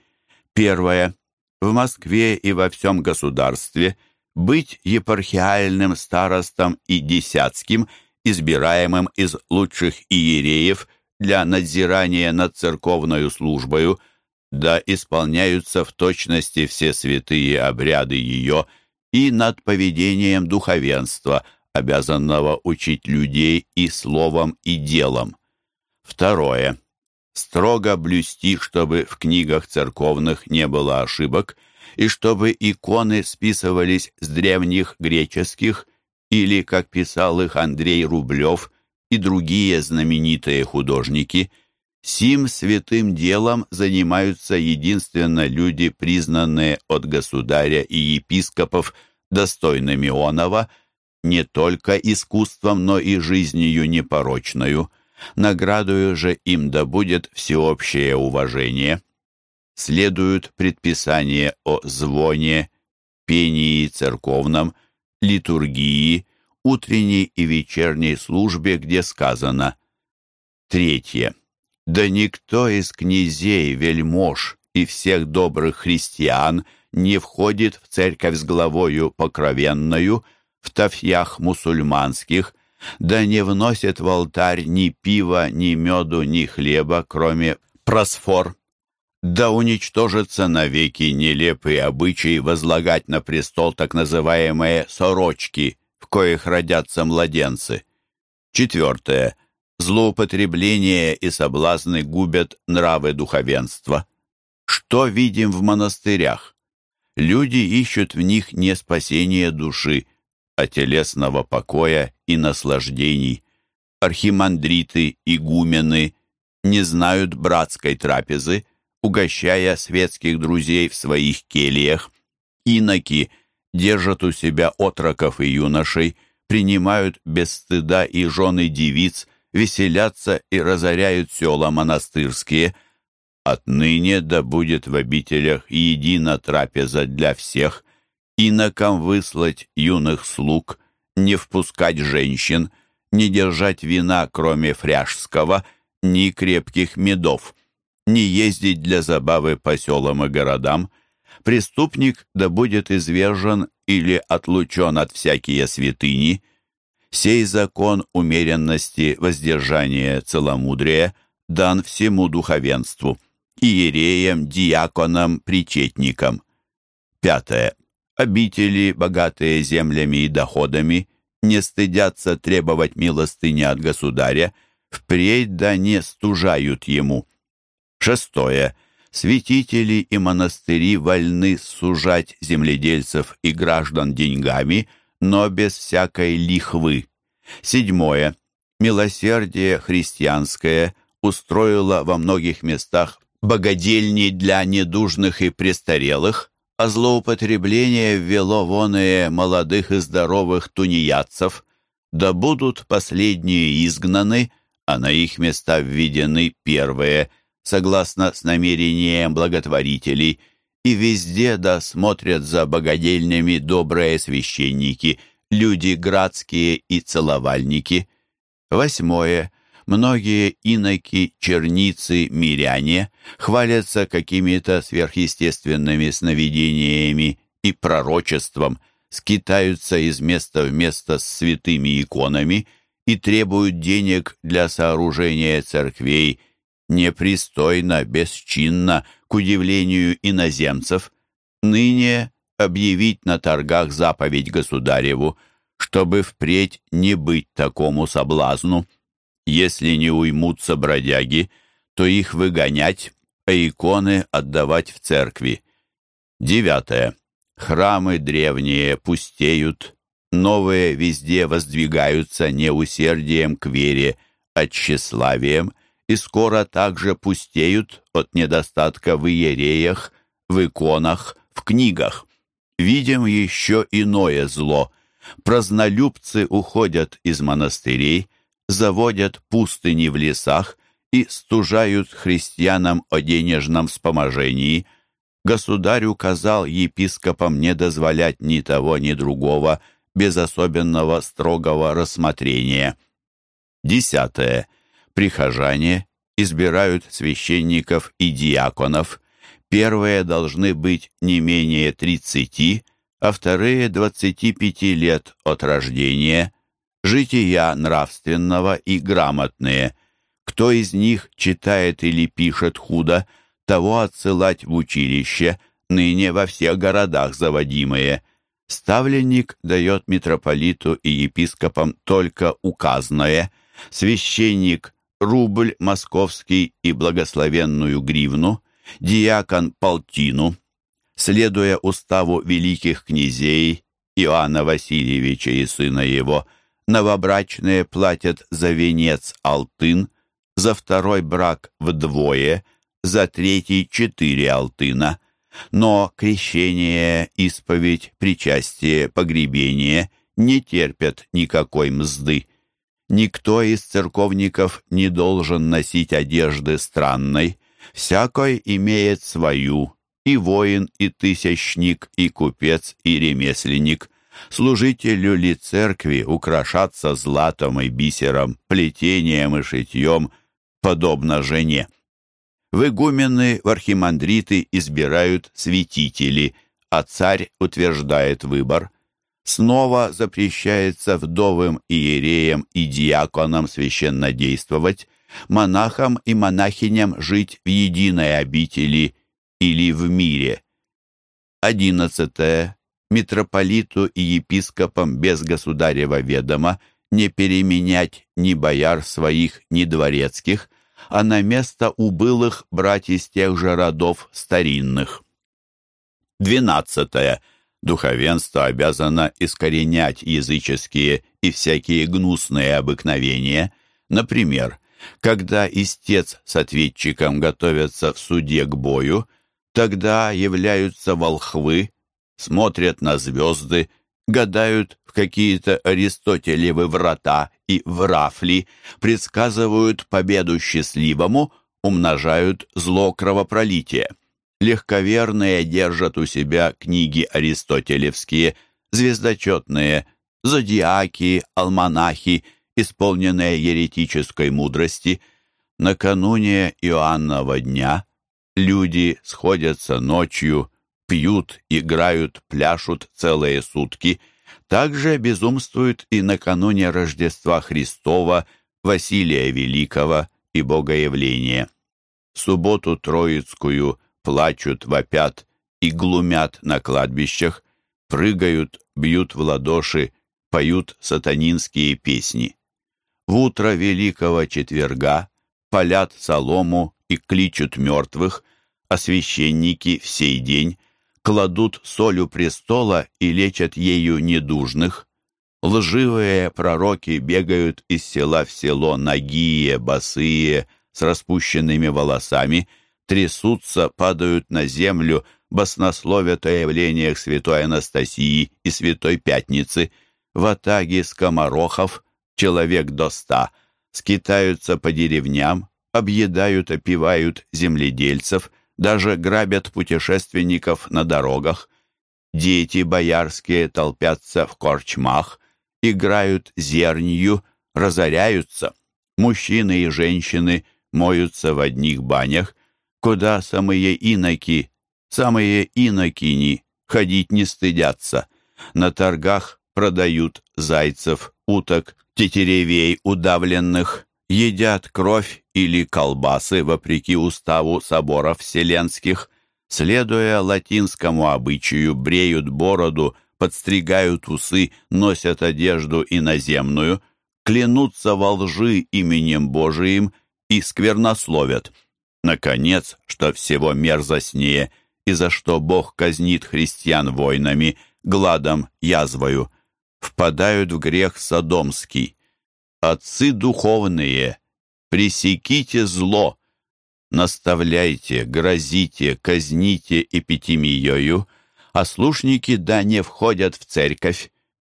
первое в Москве и во всем государстве быть епархиальным старостом и десятским избираемым из лучших иереев для надзирания над церковной службою, да исполняются в точности все святые обряды ее и над поведением духовенства, обязанного учить людей и словом, и делом. Второе. Строго блюсти, чтобы в книгах церковных не было ошибок, и чтобы иконы списывались с древних греческих или, как писал их Андрей Рублев и другие знаменитые художники, сим святым делом занимаются единственно люди, признанные от государя и епископов достойными онова, не только искусством, но и жизнью непорочною. Наградою же им да будет всеобщее уважение. Следуют предписания о звоне, пении церковном, литургии, утренней и вечерней службе, где сказано Третье. Да никто из князей, вельмож и всех добрых христиан не входит в церковь с главою покровенную, в тафьях мусульманских, да не вносит в алтарь ни пива, ни меду, ни хлеба, кроме просфор. Да уничтожится навеки нелепый обычай возлагать на престол так называемые «сорочки», коих родятся младенцы. Четвертое. Злоупотребление и соблазны губят нравы духовенства. Что видим в монастырях? Люди ищут в них не спасение души, а телесного покоя и наслаждений. Архимандриты, игумены не знают братской трапезы, угощая светских друзей в своих кельях. Иноки держат у себя отроков и юношей, принимают без стыда и жены девиц, веселятся и разоряют села монастырские. Отныне да будет в обителях едина трапеза для всех, инокам выслать юных слуг, не впускать женщин, не держать вина, кроме фряжского, ни крепких медов не ездить для забавы по селам и городам, преступник да будет извержен или отлучен от всякие святыни, сей закон умеренности, воздержания, целомудрия дан всему духовенству, иереям, диаконам, причетникам. Пятое. Обители, богатые землями и доходами, не стыдятся требовать милостыни от государя, впредь да не стужают ему. Шестое. Святители и монастыри вольны сужать земледельцев и граждан деньгами, но без всякой лихвы. Седьмое. Милосердие христианское устроило во многих местах богадельни для недужных и престарелых, а злоупотребление ввело воные молодых и здоровых тунеядцев, да будут последние изгнаны, а на их места введены первые – согласно с намерением благотворителей, и везде да смотрят за богадельнями добрые священники, люди градские и целовальники. Восьмое. Многие иноки, черницы, миряне хвалятся какими-то сверхъестественными сновидениями и пророчеством, скитаются из места в место с святыми иконами и требуют денег для сооружения церквей непристойно, бесчинно, к удивлению иноземцев, ныне объявить на торгах заповедь государеву, чтобы впредь не быть такому соблазну. Если не уймутся бродяги, то их выгонять, а иконы отдавать в церкви. Девятое. Храмы древние пустеют, новые везде воздвигаются не усердием к вере, а тщеславием – и скоро также пустеют от недостатка в иереях, в иконах, в книгах. Видим еще иное зло. Празнолюбцы уходят из монастырей, заводят пустыни в лесах и стужают христианам о денежном вспоможении. Государь указал епископам не дозволять ни того, ни другого без особенного строгого рассмотрения. Десятое прихожане избирают священников и диаконов. Первые должны быть не менее 30, а вторые 25 лет от рождения. жития нравственного и грамотные. Кто из них читает или пишет худо, того отсылать в училище, ныне во всех городах заводимые. Ставленник дает митрополиту и епископам только указное, священник — рубль московский и благословенную гривну, диакон — полтину. Следуя уставу великих князей Иоанна Васильевича и сына его, новобрачные платят за венец алтын, за второй брак вдвое, за третий четыре алтына. Но крещение, исповедь, причастие, погребение не терпят никакой мзды. Никто из церковников не должен носить одежды странной, всякой имеет свою, и воин, и тысячник, и купец, и ремесленник. Служителю ли церкви украшаться златом и бисером, плетением и шитьем, подобно жене. В игумены, в архимандриты избирают святители, а царь утверждает выбор. Снова запрещается вдовым иереям и диаконам священнодействовать, монахам и монахиням жить в единой обители или в мире. Одиннадцатое. Митрополиту и епископам без государева ведома не переменять ни бояр своих, ни дворецких, а на место убылых брать из тех же родов старинных. Двенадцатое. Духовенство обязано искоренять языческие и всякие гнусные обыкновения. Например, когда истец с ответчиком готовятся в суде к бою, тогда являются волхвы, смотрят на звезды, гадают в какие-то Аристотелевы врата и врафли, предсказывают победу счастливому, умножают зло кровопролитие. Легковерные держат у себя книги аристотелевские, звездочетные, зодиаки, алманахи, исполненные еретической мудрости. Накануне Иоаннова дня люди сходятся ночью, пьют, играют, пляшут целые сутки. Также безумствуют и накануне Рождества Христова, Василия Великого и Богоявления. Субботу Троицкую плачут, вопят и глумят на кладбищах, прыгают, бьют в ладоши, поют сатанинские песни. В утро Великого Четверга палят солому и кличут мертвых, а священники в сей день кладут соль престола и лечат ею недужных. Лживые пророки бегают из села в село нагие, босые, с распущенными волосами, трясутся, падают на землю, баснословят о явлениях святой Анастасии и святой Пятницы, в атаге скоморохов, человек до ста, скитаются по деревням, объедают, опивают земледельцев – даже грабят путешественников на дорогах. Дети боярские толпятся в корчмах, играют зернью, разоряются. Мужчины и женщины моются в одних банях, куда самые иноки, самые инокини ходить не стыдятся. На торгах продают зайцев, уток, тетеревей удавленных, едят кровь или колбасы вопреки уставу соборов вселенских, следуя латинскому обычаю, бреют бороду, подстригают усы, носят одежду иноземную, клянутся во лжи именем Божиим и сквернословят. Наконец, что всего мерзостнее, и за что Бог казнит христиан войнами, гладом, язвою, впадают в грех содомский. Отцы духовные, пресеките зло, наставляйте, грозите, казните эпитемиёю, а слушники да не входят в церковь.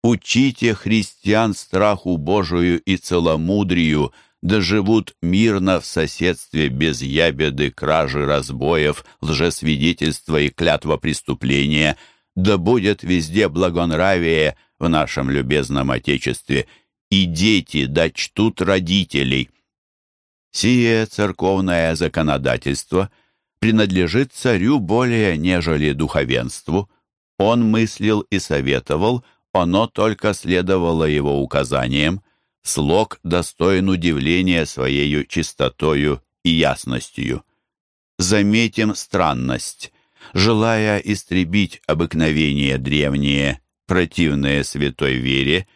Учите христиан страху Божию и целомудрию, да живут мирно в соседстве без ябеды, кражи, разбоев, лжесвидетельства и клятва преступления, да будет везде благонравие в нашем любезном Отечестве – и дети дочтут родителей. Сие церковное законодательство принадлежит царю более, нежели духовенству. Он мыслил и советовал Оно только следовало его указаниям. Слог достоин удивления своею чистотою и ясностью. Заметим странность. Желая истребить обыкновение древние, противные святой вере,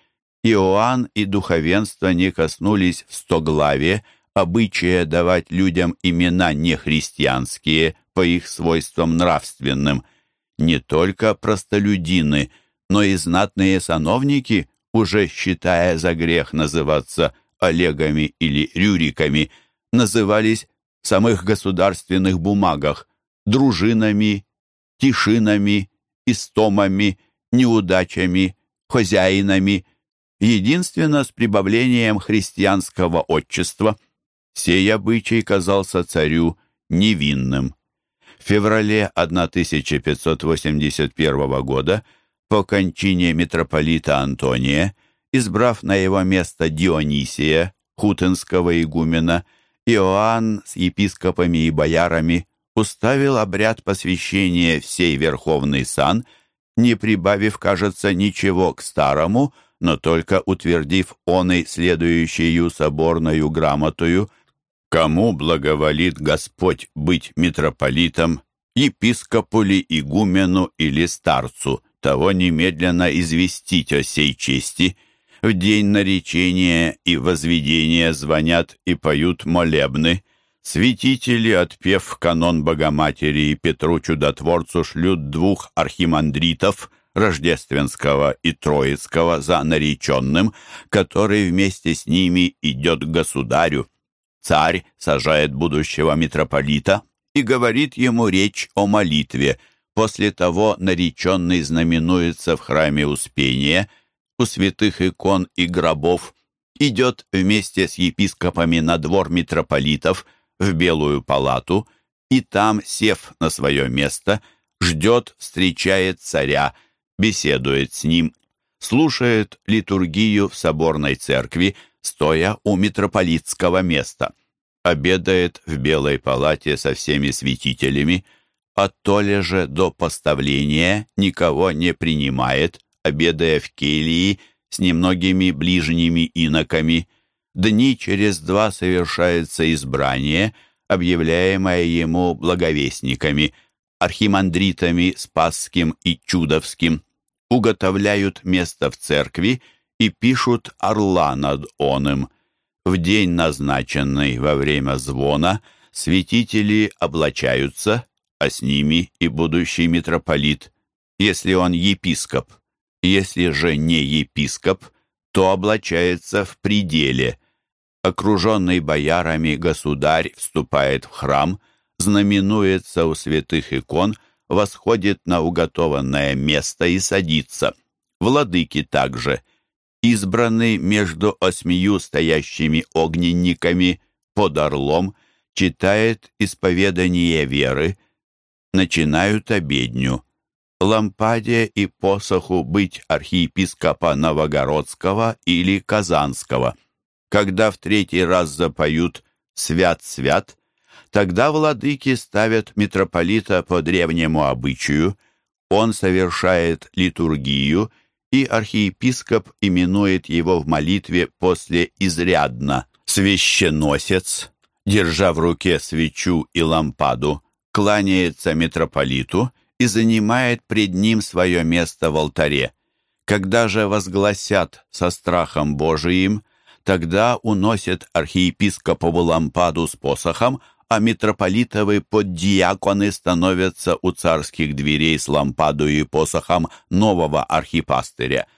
Иоанн и духовенство не коснулись в стоглаве обычая давать людям имена нехристианские по их свойствам нравственным. Не только простолюдины, но и знатные сановники, уже считая за грех называться Олегами или Рюриками, назывались в самых государственных бумагах дружинами, тишинами, истомами, неудачами, хозяинами, единственно с прибавлением христианского отчества. Сей обычай казался царю невинным. В феврале 1581 года по кончине митрополита Антония, избрав на его место Дионисия, хутенского игумена, Иоанн с епископами и боярами уставил обряд посвящения всей Верховный сан, не прибавив, кажется, ничего к старому, но только утвердив он и следующую соборную грамотую, кому благоволит Господь быть митрополитом, епископу ли, игумену или старцу, того немедленно известить о сей чести. В день наречения и возведения звонят и поют молебны. Святители, отпев канон Богоматери и Петру Чудотворцу, шлют двух архимандритов, Рождественского и Троицкого, за нареченным, который вместе с ними идет к государю. Царь сажает будущего митрополита и говорит ему речь о молитве. После того нареченный знаменуется в храме Успения, у святых икон и гробов, идет вместе с епископами на двор митрополитов – в Белую палату и там, сев на свое место, ждет, встречает царя, беседует с ним, слушает литургию в соборной церкви, стоя у митрополитского места, обедает в Белой палате со всеми святителями, а то ли же до поставления никого не принимает, обедая в келии с немногими ближними иноками – дни через два совершается избрание, объявляемое ему благовестниками, архимандритами Спасским и Чудовским, уготовляют место в церкви и пишут орла над оным. В день, назначенный во время звона, святители облачаются, а с ними и будущий митрополит, если он епископ. Если же не епископ – то облачается в пределе. Окруженный боярами государь вступает в храм, знаменуется у святых икон, восходит на уготованное место и садится. Владыки также, избранный между осьмию стоящими огненниками под орлом, читает исповедание веры, начинают обедню лампаде и посоху быть архиепископа Новогородского или Казанского. Когда в третий раз запоют «Свят-свят», тогда владыки ставят митрополита по древнему обычаю, он совершает литургию, и архиепископ именует его в молитве после изрядно. Священносец, держа в руке свечу и лампаду, кланяется митрополиту и занимает пред ним свое место в алтаре. Когда же возгласят со страхом Божиим, тогда уносят архиепископову лампаду с посохом, а митрополитовы поддиаконы становятся у царских дверей с лампаду и посохом нового архипастыря.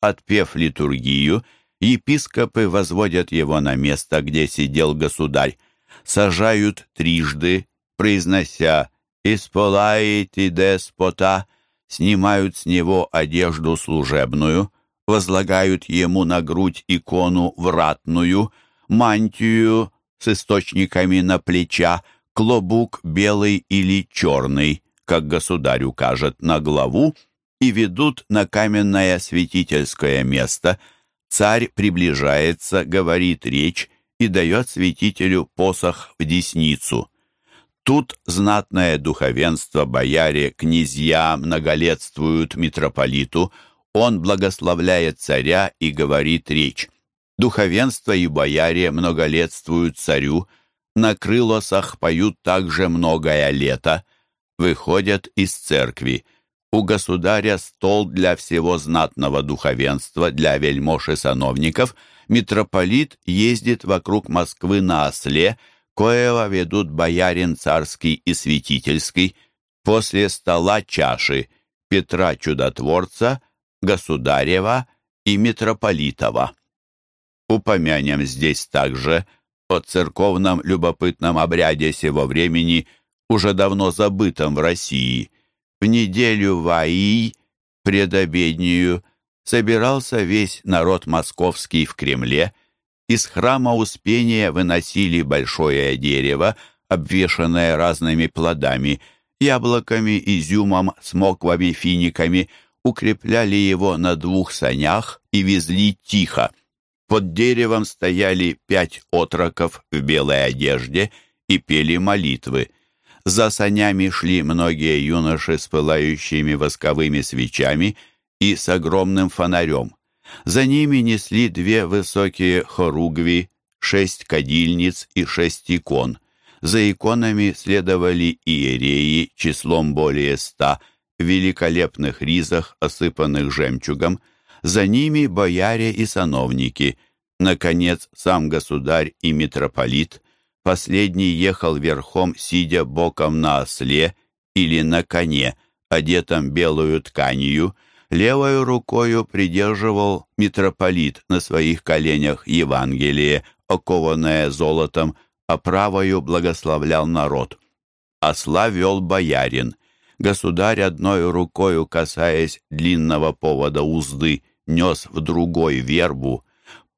Отпев литургию, епископы возводят его на место, где сидел государь, сажают трижды, произнося Исполаете деспота, снимают с него одежду служебную, возлагают ему на грудь икону вратную, мантию с источниками на плеча, клобук белый или черный, как государь укажет, на главу, и ведут на каменное святительское место. Царь приближается, говорит речь и дает святителю посох в десницу. Тут знатное духовенство, бояре, князья многолетствуют митрополиту, он благословляет царя и говорит речь. Духовенство и бояре многолетствуют царю, на крылосах поют также многое лето, выходят из церкви. У государя стол для всего знатного духовенства, для вельмож и сановников. Митрополит ездит вокруг Москвы на осле, коего ведут боярин царский и святительский. После стола чаши Петра Чудотворца, Государева и Митрополитова. Упомянем здесь также о церковном любопытном обряде сего времени, уже давно забытом в России. В неделю Ваи, предобеднюю, собирался весь народ московский в Кремле, из храма Успения выносили большое дерево, обвешанное разными плодами, яблоками, изюмом, смоквами, финиками, укрепляли его на двух санях и везли тихо. Под деревом стояли пять отроков в белой одежде и пели молитвы. За санями шли многие юноши с пылающими восковыми свечами и с огромным фонарем. За ними несли две высокие хоругви, шесть кадильниц и шесть икон. За иконами следовали иереи числом более ста, в великолепных ризах, осыпанных жемчугом, за ними бояре и сановники. Наконец, сам государь и митрополит. Последний ехал верхом, сидя боком на осле или на коне, одетом белую тканью. Левою рукою придерживал митрополит на своих коленях Евангелие, окованное золотом, а правою благословлял народ. Осла вел боярин. Государь одной рукою, касаясь длинного повода узды, нес в другой вербу.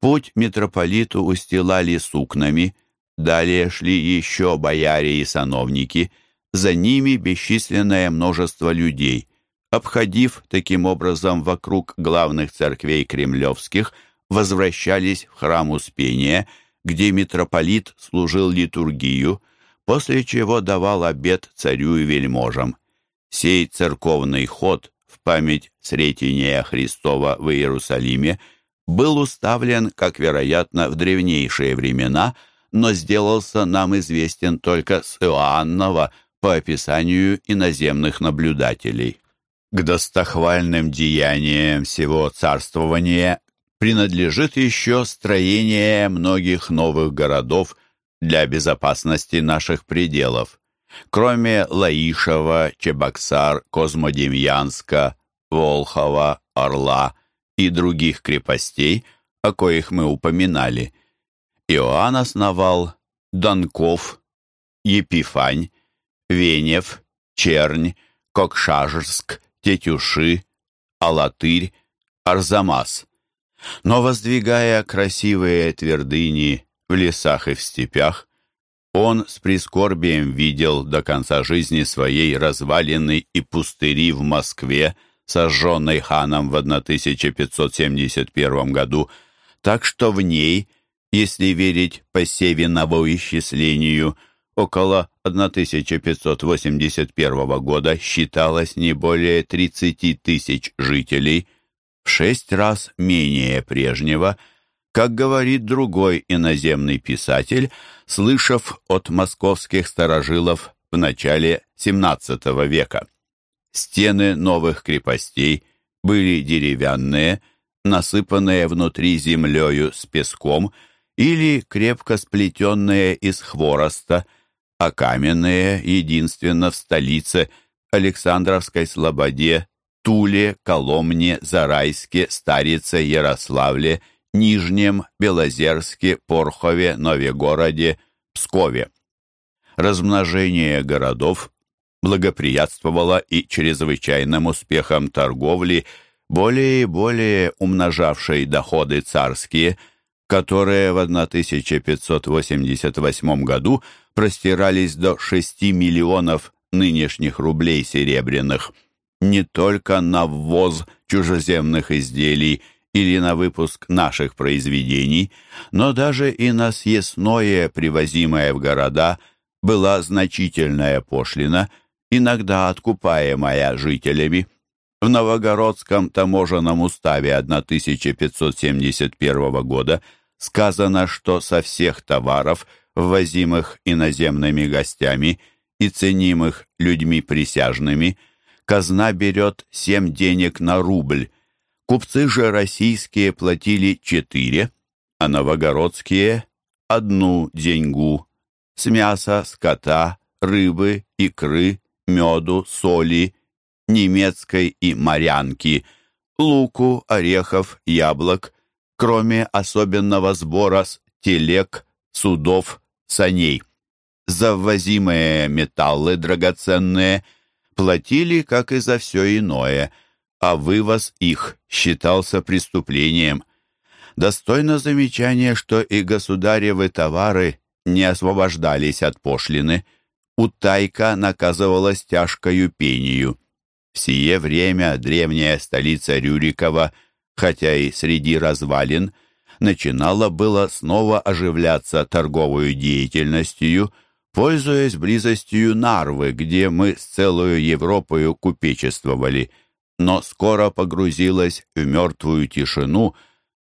Путь митрополиту устилали сукнами, далее шли еще бояре и сановники, за ними бесчисленное множество людей. Обходив таким образом вокруг главных церквей кремлевских, возвращались в храм Успения, где митрополит служил литургию, после чего давал обед царю и вельможам. Сей церковный ход в память Сретения Христова в Иерусалиме был уставлен, как вероятно, в древнейшие времена, но сделался нам известен только с Иоаннова по описанию иноземных наблюдателей. К достохвальным деяниям всего царствования принадлежит еще строение многих новых городов для безопасности наших пределов. Кроме Лаишева, Чебоксар, Козмодемьянска, Волхова, Орла и других крепостей, о коих мы упоминали, Иоанн основал Донков, Епифань, Венев, Чернь, Кокшажерск, Тетюши, Алатырь, Арзамас. Но воздвигая красивые твердыни в лесах и в степях, он с прискорбием видел до конца жизни своей развалины и пустыри в Москве, сожженной ханом в 1571 году, так что в ней, если верить по Севинову исчислению, около 1581 года считалось не более 30 тысяч жителей, в шесть раз менее прежнего – как говорит другой иноземный писатель, слышав от московских старожилов в начале XVII века. Стены новых крепостей были деревянные, насыпанные внутри землею с песком или крепко сплетенные из хвороста, а каменные единственно в столице Александровской Слободе, Туле, Коломне, Зарайске, Старице, Ярославле – Нижнем, Белозерске, Порхове, Новегороде, Пскове. Размножение городов благоприятствовало и чрезвычайным успехам торговли, более и более умножавшей доходы царские, которые в 1588 году простирались до 6 миллионов нынешних рублей серебряных. Не только на ввоз чужеземных изделий – или на выпуск наших произведений, но даже и на съестное, привозимое в города, была значительная пошлина, иногда откупаемая жителями. В Новогородском таможенном уставе 1571 года сказано, что со всех товаров, ввозимых иноземными гостями и ценимых людьми присяжными, казна берет семь денег на рубль. Купцы же российские платили четыре, а новогородские – одну деньгу. С мяса, скота, рыбы, икры, меду, соли, немецкой и морянки, луку, орехов, яблок, кроме особенного сбора с телег, судов, саней. За ввозимые металлы драгоценные платили, как и за все иное, а вывоз их считался преступлением. Достойно замечания, что и государевы товары не освобождались от пошлины. Утайка наказывалась тяжкою пению. В сие время древняя столица Рюрикова, хотя и среди развалин, начинала было снова оживляться торговой деятельностью, пользуясь близостью Нарвы, где мы с целую Европою купечествовали, но скоро погрузилась в мертвую тишину,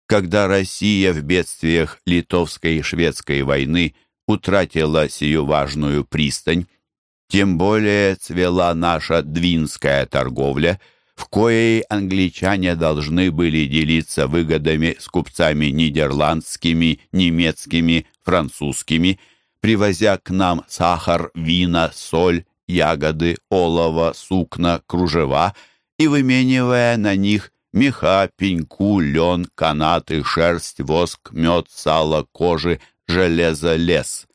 когда Россия в бедствиях Литовской и Шведской войны утратила сию важную пристань. Тем более цвела наша двинская торговля, в коей англичане должны были делиться выгодами с купцами нидерландскими, немецкими, французскими, привозя к нам сахар, вина, соль, ягоды, олово, сукна, кружева и выменивая на них меха, пеньку, лен, канаты, шерсть, воск, мед, сало, кожи, железо, лес.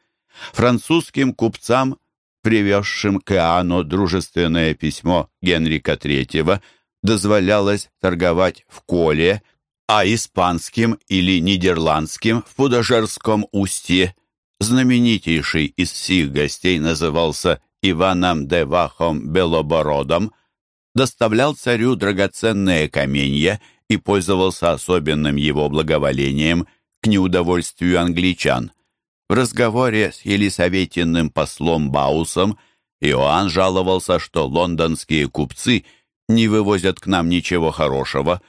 Французским купцам – привезшим к Иоанну дружественное письмо Генрика III, дозволялось торговать в Коле, а испанским или нидерландским в Пудожерском устье. Знаменитейший из всех гостей назывался Иваном де Вахом Белобородом, доставлял царю драгоценные каменья и пользовался особенным его благоволением к неудовольствию англичан. В разговоре с Елисаветиным послом Баусом Иоанн жаловался, что лондонские купцы не вывозят к нам ничего хорошего,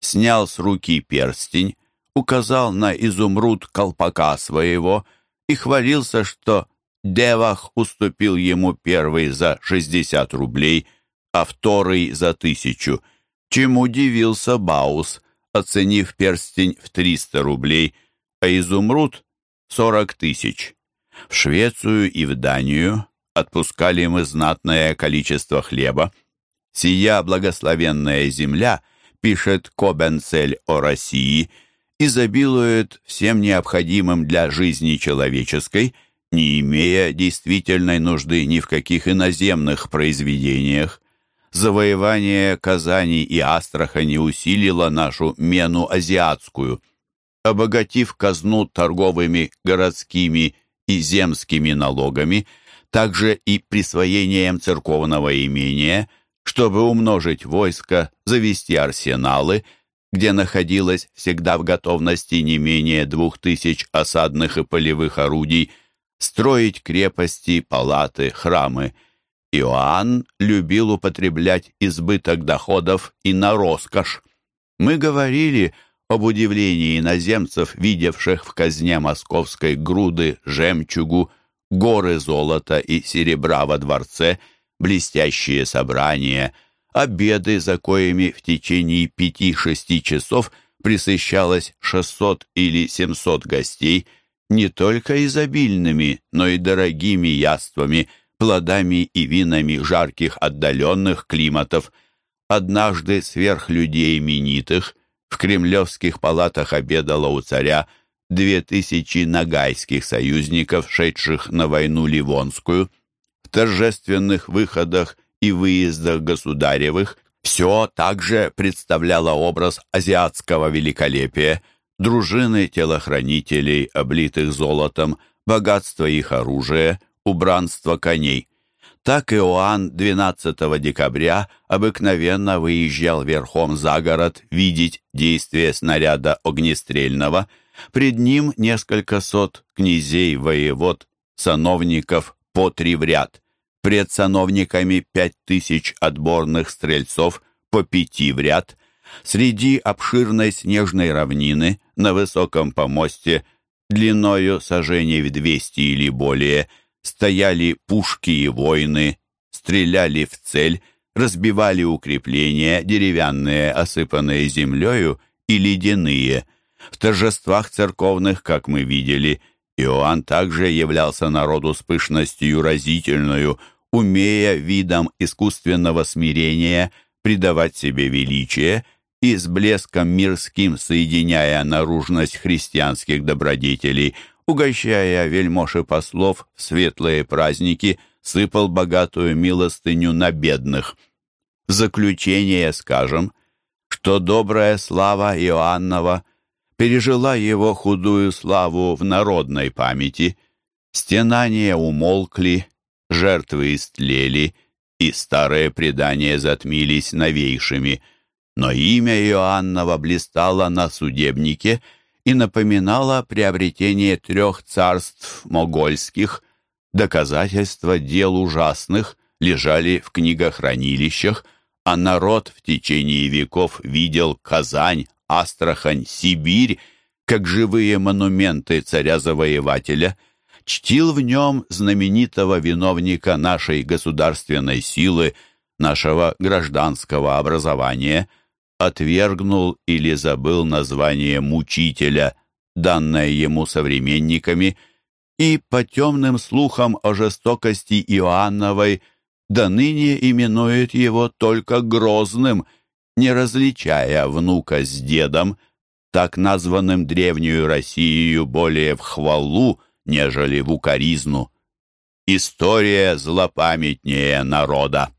снял с руки перстень, указал на изумруд колпака своего и хвалился, что Девах уступил ему первый за 60 рублей, а второй за тысячу, чему удивился Баус, оценив перстень в 300 рублей, а изумруд 40 тысяч. В Швецию и в Данию отпускали мы знатное количество хлеба. Сия благословенная земля, пишет Кобенцель о России, изобилует всем необходимым для жизни человеческой, не имея действительной нужды ни в каких иноземных произведениях. Завоевание Казани и Астрахани усилило нашу мену азиатскую – обогатив казну торговыми, городскими и земскими налогами, также и присвоением церковного имения, чтобы умножить войско, завести арсеналы, где находилось всегда в готовности не менее двух тысяч осадных и полевых орудий, строить крепости, палаты, храмы. Иоанн любил употреблять избыток доходов и на роскошь. Мы говорили об удивлении иноземцев, видевших в казне московской груды жемчугу, горы золота и серебра во дворце, блестящие собрания, обеды, за коими в течение пяти-шести часов присыщалось 600 или 700 гостей, не только изобильными, но и дорогими яствами, плодами и винами жарких отдаленных климатов. Однажды сверх людей именитых в кремлевских палатах обедало у царя две тысячи нагайских союзников, шедших на войну Ливонскую. В торжественных выходах и выездах государевых все также представляло образ азиатского великолепия, дружины телохранителей, облитых золотом, богатство их оружия, убранство коней. Так Иоанн 12 декабря обыкновенно выезжал верхом за город видеть действие снаряда огнестрельного. Пред ним несколько сот князей, воевод, сановников по три в ряд. Пред сановниками пять тысяч отборных стрельцов по пяти в ряд. Среди обширной снежной равнины на высоком помосте длиною сажений в двести или более стояли пушки и воины, стреляли в цель, разбивали укрепления, деревянные, осыпанные землею, и ледяные. В торжествах церковных, как мы видели, Иоанн также являлся народу с пышностью разительную, умея видом искусственного смирения придавать себе величие и с блеском мирским соединяя наружность христианских добродетелей, угощая вельмож и послов в светлые праздники, сыпал богатую милостыню на бедных. В заключение скажем, что добрая слава Иоаннова пережила его худую славу в народной памяти. Стенания умолкли, жертвы истлели, и старые предания затмились новейшими. Но имя Иоаннова блистало на судебнике и напоминало приобретение трех царств могольских. Доказательства дел ужасных лежали в книгохранилищах, а народ в течение веков видел Казань, Астрахань, Сибирь, как живые монументы царя-завоевателя, чтил в нем знаменитого виновника нашей государственной силы, нашего гражданского образования, отвергнул или забыл название мучителя, данное ему современниками, и по темным слухам о жестокости Иоанновой – до ныне именует его только Грозным, не различая внука с дедом, так названным древнюю Россию более в хвалу, нежели в укоризну. История злопамятнее народа.